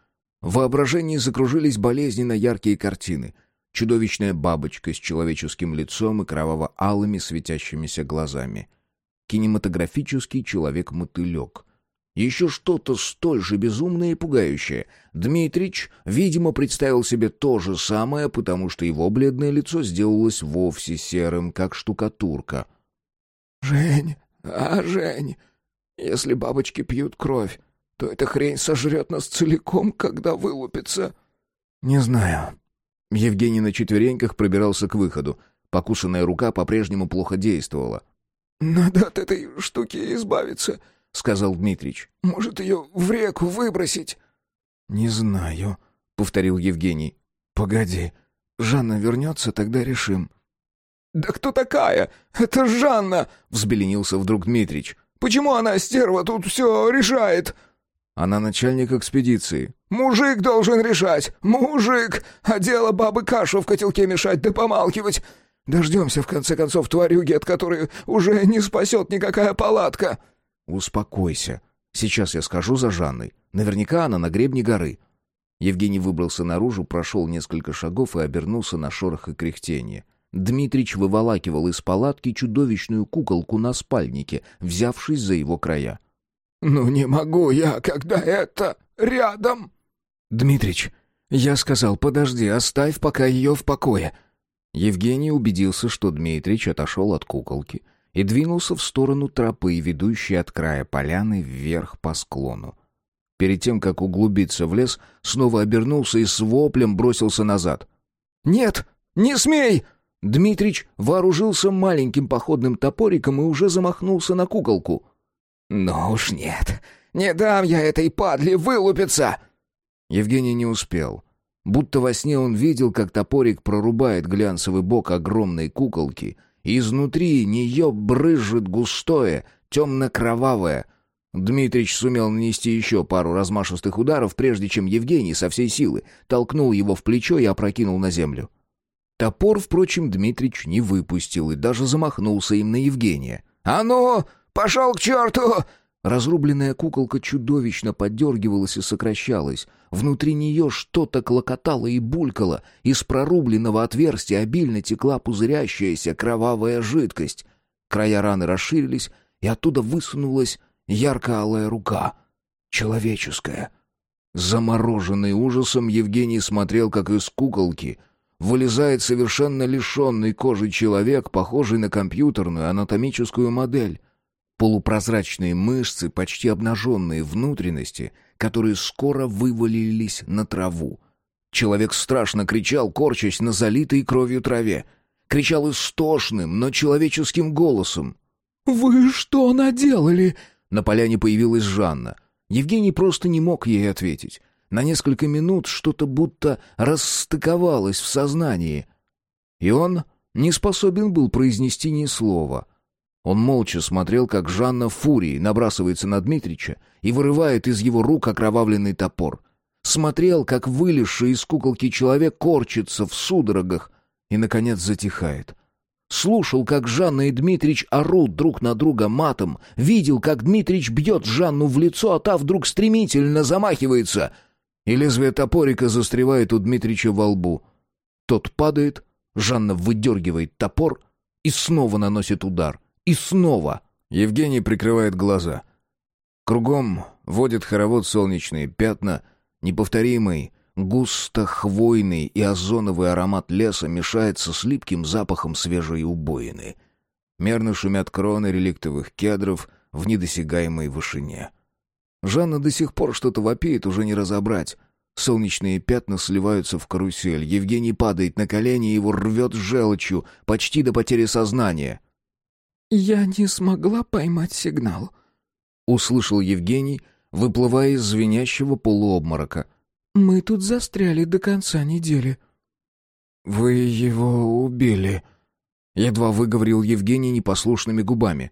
В воображении закружились болезненно яркие картины. Чудовищная бабочка с человеческим лицом и кроваво-алыми светящимися глазами. Кинематографический человек-мотылек. Еще что-то столь же безумное и пугающее. Дмитрич, видимо, представил себе то же самое, потому что его бледное лицо сделалось вовсе серым, как штукатурка. «Жень, а, Жень, если бабочки пьют кровь, то эта хрень сожрет нас целиком, когда вылупится». «Не знаю». Евгений на четвереньках пробирался к выходу. Покушенная рука по-прежнему плохо действовала. «Надо от этой штуки избавиться», — сказал Дмитрич. «Может, ее в реку выбросить?» «Не знаю», — повторил Евгений. «Погоди. Жанна вернется, тогда решим». «Да кто такая? Это Жанна!» — взбеленился вдруг Дмитрич. «Почему она, стерва, тут все решает?» «Она начальник экспедиции». «Мужик должен решать! Мужик! А дело бабы кашу в котелке мешать да помалкивать! Дождемся, в конце концов, тварюги, от которой уже не спасет никакая палатка!» «Успокойся. Сейчас я скажу за Жанной. Наверняка она на гребне горы». Евгений выбрался наружу, прошел несколько шагов и обернулся на шорох и кряхтение. Дмитрич выволакивал из палатки чудовищную куколку на спальнике, взявшись за его края. «Ну не могу я, когда это рядом!» «Дмитрич, я сказал, подожди, оставь пока ее в покое!» Евгений убедился, что Дмитрич отошел от куколки и двинулся в сторону тропы, ведущей от края поляны вверх по склону. Перед тем, как углубиться в лес, снова обернулся и с воплем бросился назад. «Нет, не смей!» Дмитрич вооружился маленьким походным топориком и уже замахнулся на куколку. «Ну уж нет, не дам я этой падле вылупиться!» Евгений не успел. Будто во сне он видел, как топорик прорубает глянцевый бок огромной куколки, изнутри нее брызжет густое, темно-кровавое. Дмитрич сумел нанести еще пару размашистых ударов, прежде чем Евгений со всей силы толкнул его в плечо и опрокинул на землю. Топор, впрочем, Дмитрич не выпустил и даже замахнулся им на Евгения. «А ну, пошел к черту!» Разрубленная куколка чудовищно подергивалась и сокращалась. Внутри нее что-то клокотало и булькало. Из прорубленного отверстия обильно текла пузырящаяся кровавая жидкость. Края раны расширились, и оттуда высунулась ярко-алая рука. Человеческая. Замороженный ужасом, Евгений смотрел, как из куколки вылезает совершенно лишенный кожи человек, похожий на компьютерную анатомическую модель. Полупрозрачные мышцы, почти обнаженные внутренности, которые скоро вывалились на траву. Человек страшно кричал, корчась на залитой кровью траве. Кричал истошным, но человеческим голосом. «Вы что наделали?» На поляне появилась Жанна. Евгений просто не мог ей ответить. На несколько минут что-то будто расстыковалось в сознании. И он не способен был произнести ни слова. Он молча смотрел, как Жанна фурией набрасывается на Дмитрича и вырывает из его рук окровавленный топор. Смотрел, как вылезший из куколки человек корчится в судорогах и, наконец, затихает. Слушал, как Жанна и Дмитрич орут друг на друга матом. Видел, как Дмитрич бьет Жанну в лицо, а та вдруг стремительно замахивается. И лезвие топорика застревает у Дмитрича во лбу. Тот падает, Жанна выдергивает топор и снова наносит удар — и снова. Евгений прикрывает глаза. Кругом водит хоровод солнечные пятна, неповторимый, густо-хвойный и озоновый аромат леса мешается с липким запахом свежей убоины. Мерно шумят кроны реликтовых кедров в недосягаемой вышине. Жанна до сих пор что-то вопеет, уже не разобрать. Солнечные пятна сливаются в карусель. Евгений падает на колени его рвет желчью, почти до потери сознания. «Я не смогла поймать сигнал», — услышал Евгений, выплывая из звенящего полуобморока. «Мы тут застряли до конца недели». «Вы его убили», — едва выговорил Евгений непослушными губами.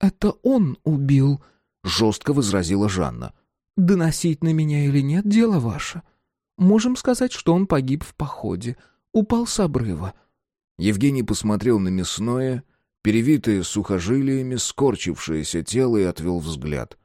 «Это он убил», — жестко возразила Жанна. «Доносить на меня или нет — дело ваше. Можем сказать, что он погиб в походе, упал с обрыва». Евгений посмотрел на мясное, — перевитое сухожилиями, скорчившееся тело и отвел взгляд.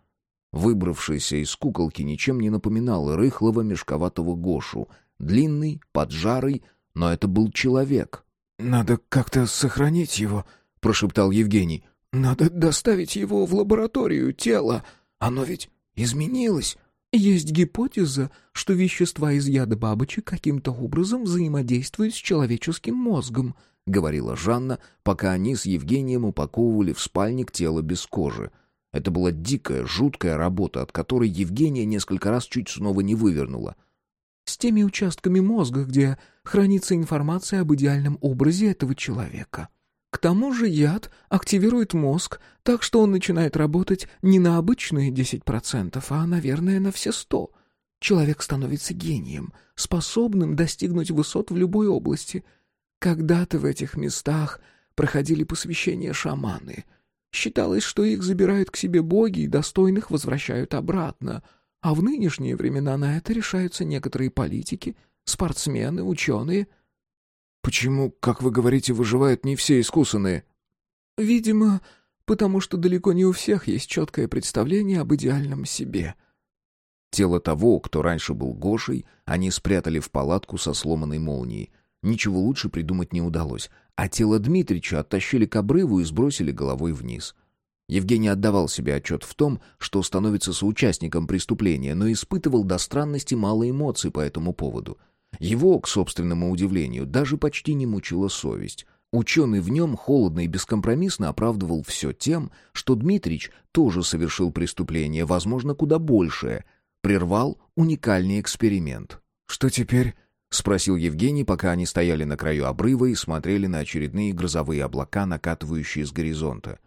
Выбравшийся из куколки ничем не напоминал рыхлого мешковатого Гошу. Длинный, поджарый, но это был человек. «Надо как-то сохранить его», — прошептал Евгений. «Надо доставить его в лабораторию, тело. Оно ведь изменилось». Есть гипотеза, что вещества из яда бабочек каким-то образом взаимодействуют с человеческим мозгом —— говорила Жанна, пока они с Евгением упаковывали в спальник тело без кожи. Это была дикая, жуткая работа, от которой Евгения несколько раз чуть снова не вывернула. «С теми участками мозга, где хранится информация об идеальном образе этого человека. К тому же яд активирует мозг, так что он начинает работать не на обычные 10%, а, наверное, на все 100%. Человек становится гением, способным достигнуть высот в любой области — когда-то в этих местах проходили посвящение шаманы. Считалось, что их забирают к себе боги и достойных возвращают обратно. А в нынешние времена на это решаются некоторые политики, спортсмены, ученые. «Почему, как вы говорите, выживают не все искусанные?» «Видимо, потому что далеко не у всех есть четкое представление об идеальном себе». Тело того, кто раньше был Гошей, они спрятали в палатку со сломанной молнией. Ничего лучше придумать не удалось, а тело Дмитрича оттащили к обрыву и сбросили головой вниз. Евгений отдавал себе отчет в том, что становится соучастником преступления, но испытывал до странности мало эмоций по этому поводу. Его, к собственному удивлению, даже почти не мучила совесть. Ученый в нем холодно и бескомпромиссно оправдывал все тем, что Дмитрич тоже совершил преступление, возможно, куда большее — прервал уникальный эксперимент. «Что теперь?» — спросил Евгений, пока они стояли на краю обрыва и смотрели на очередные грозовые облака, накатывающие с горизонта.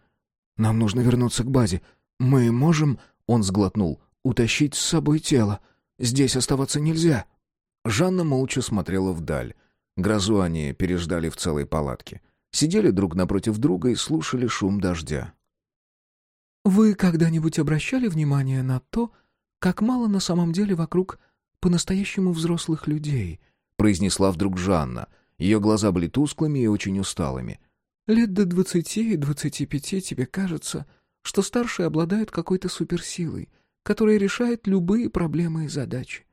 «Нам нужно вернуться к базе. Мы можем...» — он сглотнул. «Утащить с собой тело. Здесь оставаться нельзя». Жанна молча смотрела вдаль. Грозу они переждали в целой палатке. Сидели друг напротив друга и слушали шум дождя. «Вы когда-нибудь обращали внимание на то, как мало на самом деле вокруг по-настоящему взрослых людей», — произнесла вдруг Жанна. Ее глаза были тусклыми и очень усталыми. «Лет до двадцати и двадцати пяти тебе кажется, что старшие обладают какой-то суперсилой, которая решает любые проблемы и задачи.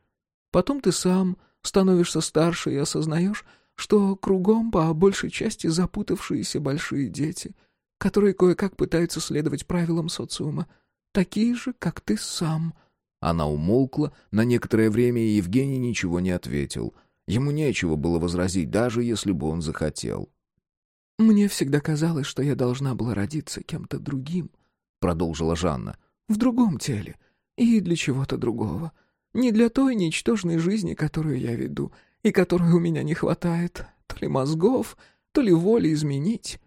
Потом ты сам становишься старше и осознаешь, что кругом по большей части запутавшиеся большие дети, которые кое-как пытаются следовать правилам социума, такие же, как ты сам — она умолкла на некоторое время, и Евгений ничего не ответил. Ему нечего было возразить, даже если бы он захотел. «Мне всегда казалось, что я должна была родиться кем-то другим», — продолжила Жанна. «В другом теле. И для чего-то другого. Не для той ничтожной жизни, которую я веду, и которой у меня не хватает то ли мозгов, то ли воли изменить».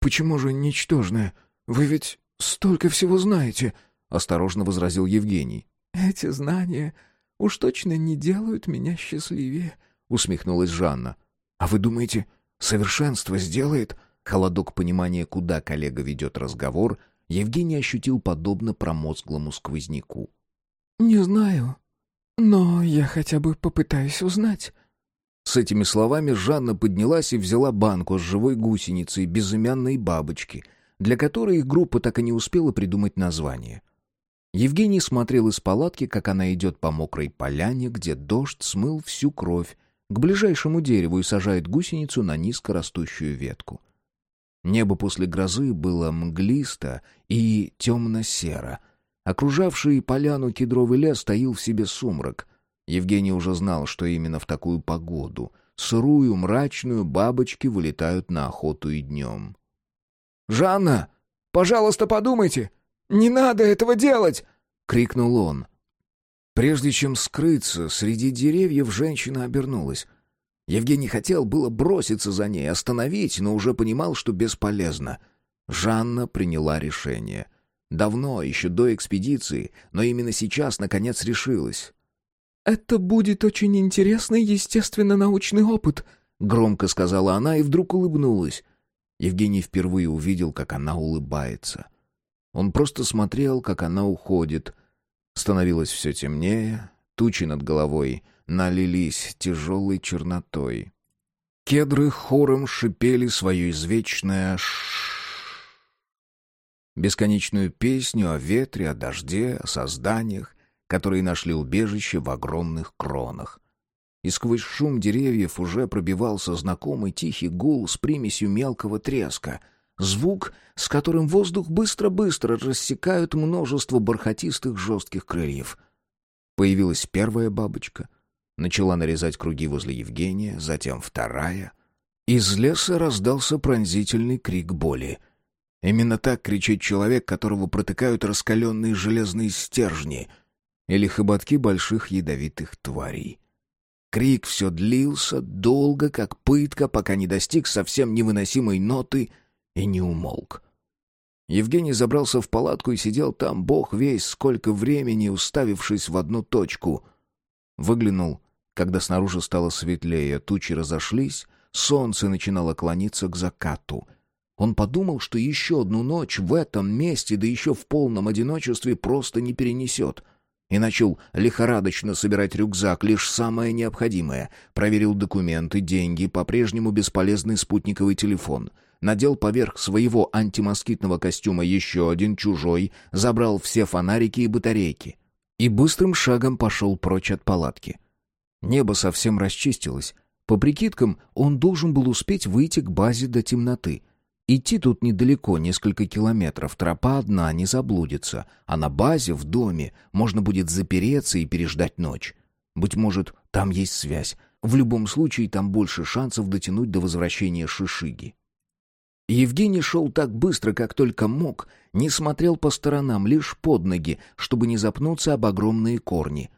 «Почему же ничтожная? Вы ведь столько всего знаете», — осторожно возразил Евгений. «Эти знания уж точно не делают меня счастливее», — усмехнулась Жанна. «А вы думаете, совершенство сделает?» Холодок понимания, куда коллега ведет разговор, Евгений ощутил подобно промозглому сквозняку. «Не знаю, но я хотя бы попытаюсь узнать». С этими словами Жанна поднялась и взяла банку с живой гусеницей безымянной бабочки, для которой их группа так и не успела придумать название. Евгений смотрел из палатки, как она идет по мокрой поляне, где дождь смыл всю кровь, к ближайшему дереву и сажает гусеницу на низко растущую ветку. Небо после грозы было мглисто и темно-серо. Окружавший поляну кедровый лес стоил в себе сумрак. Евгений уже знал, что именно в такую погоду, сырую, мрачную, бабочки вылетают на охоту и днем. «Жанна, пожалуйста, подумайте!» «Не надо этого делать!» — крикнул он. Прежде чем скрыться, среди деревьев женщина обернулась. Евгений хотел было броситься за ней, остановить, но уже понимал, что бесполезно. Жанна приняла решение. Давно, еще до экспедиции, но именно сейчас, наконец, решилась. «Это будет очень интересный естественно-научный опыт», — громко сказала она и вдруг улыбнулась. Евгений впервые увидел, как она улыбается — он просто смотрел, как она уходит. Становилось все темнее, тучи над головой налились тяжелой чернотой. Кедры хором шипели свое извечное ш Бесконечную песню о ветре, о дожде, о созданиях, которые нашли убежище в огромных кронах. И сквозь шум деревьев уже пробивался знакомый тихий гул с примесью мелкого треска — Звук, с которым воздух быстро-быстро рассекают множество бархатистых жестких крыльев. Появилась первая бабочка. Начала нарезать круги возле Евгения, затем вторая. Из леса раздался пронзительный крик боли. Именно так кричит человек, которого протыкают раскаленные железные стержни или хоботки больших ядовитых тварей. Крик все длился долго, как пытка, пока не достиг совсем невыносимой ноты — и не умолк. Евгений забрался в палатку и сидел там, бог весь, сколько времени, уставившись в одну точку. Выглянул, когда снаружи стало светлее, тучи разошлись, солнце начинало клониться к закату. Он подумал, что еще одну ночь в этом месте, да еще в полном одиночестве, просто не перенесет. И начал лихорадочно собирать рюкзак, лишь самое необходимое. Проверил документы, деньги, по-прежнему бесполезный спутниковый телефон. Надел поверх своего антимоскитного костюма еще один чужой, забрал все фонарики и батарейки. И быстрым шагом пошел прочь от палатки. Небо совсем расчистилось. По прикидкам, он должен был успеть выйти к базе до темноты. Идти тут недалеко, несколько километров, тропа одна, не заблудится, а на базе, в доме, можно будет запереться и переждать ночь. Быть может, там есть связь. В любом случае, там больше шансов дотянуть до возвращения Шишиги. Евгений шел так быстро, как только мог, не смотрел по сторонам, лишь под ноги, чтобы не запнуться об огромные корни.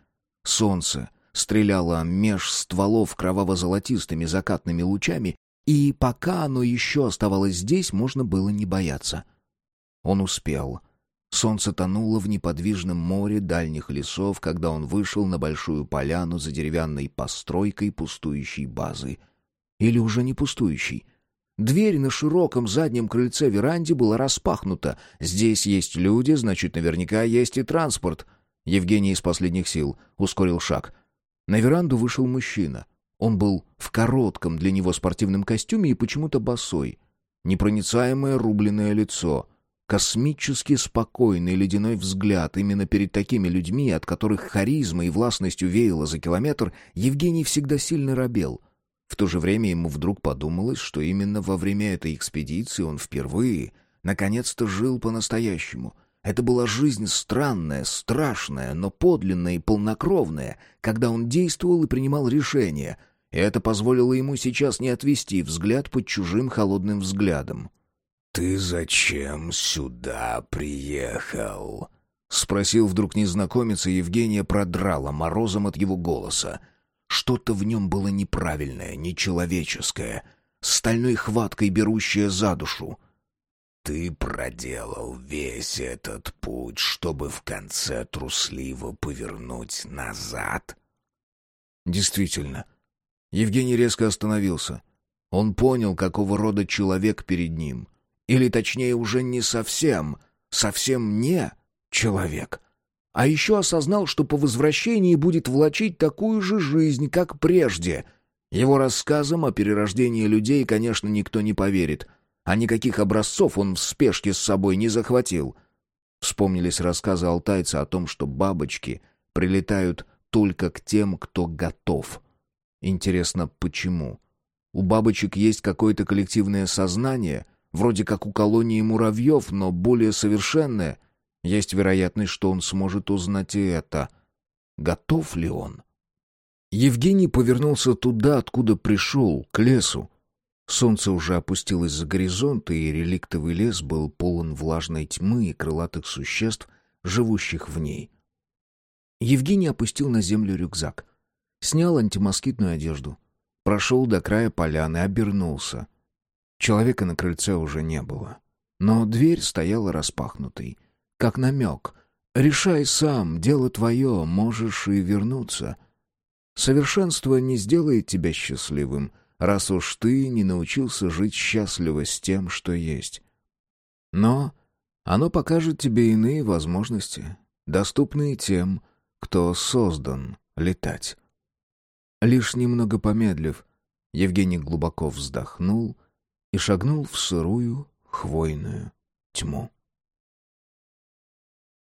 Солнце стреляло меж стволов кроваво-золотистыми закатными лучами, и пока оно еще оставалось здесь, можно было не бояться. Он успел. Солнце тонуло в неподвижном море дальних лесов, когда он вышел на большую поляну за деревянной постройкой пустующей базы. Или уже не пустующей. Дверь на широком заднем крыльце веранде была распахнута. Здесь есть люди, значит, наверняка есть и транспорт. Евгений из последних сил ускорил шаг. На веранду вышел мужчина. Он был в коротком для него спортивном костюме и почему-то босой. Непроницаемое рубленное лицо, космически спокойный ледяной взгляд. Именно перед такими людьми, от которых харизма и властностью веяло за километр, Евгений всегда сильно робел. В то же время ему вдруг подумалось, что именно во время этой экспедиции он впервые, наконец-то, жил по-настоящему — это была жизнь странная, страшная, но подлинная и полнокровная, когда он действовал и принимал решения, и это позволило ему сейчас не отвести взгляд под чужим холодным взглядом. «Ты зачем сюда приехал?» — спросил вдруг незнакомец, и Евгения продрала морозом от его голоса. Что-то в нем было неправильное, нечеловеческое, стальной хваткой берущее за душу. «Ты проделал весь этот путь, чтобы в конце трусливо повернуть назад?» «Действительно, Евгений резко остановился. Он понял, какого рода человек перед ним. Или, точнее, уже не совсем, совсем не человек. А еще осознал, что по возвращении будет влачить такую же жизнь, как прежде. Его рассказам о перерождении людей, конечно, никто не поверит. А никаких образцов он в спешке с собой не захватил. Вспомнились рассказы алтайца о том, что бабочки прилетают только к тем, кто готов — Интересно, почему? У бабочек есть какое-то коллективное сознание, вроде как у колонии муравьев, но более совершенное. Есть вероятность, что он сможет узнать и это. Готов ли он? Евгений повернулся туда, откуда пришел, к лесу. Солнце уже опустилось за горизонт, и реликтовый лес был полон влажной тьмы и крылатых существ, живущих в ней. Евгений опустил на землю рюкзак. Снял антимоскитную одежду. Прошел до края поляны, обернулся. Человека на крыльце уже не было. Но дверь стояла распахнутой. Как намек. «Решай сам, дело твое, можешь и вернуться». Совершенство не сделает тебя счастливым, раз уж ты не научился жить счастливо с тем, что есть. Но оно покажет тебе иные возможности, доступные тем, кто создан летать. Лишь немного помедлив, Евгений глубоко вздохнул и шагнул в сырую хвойную тьму.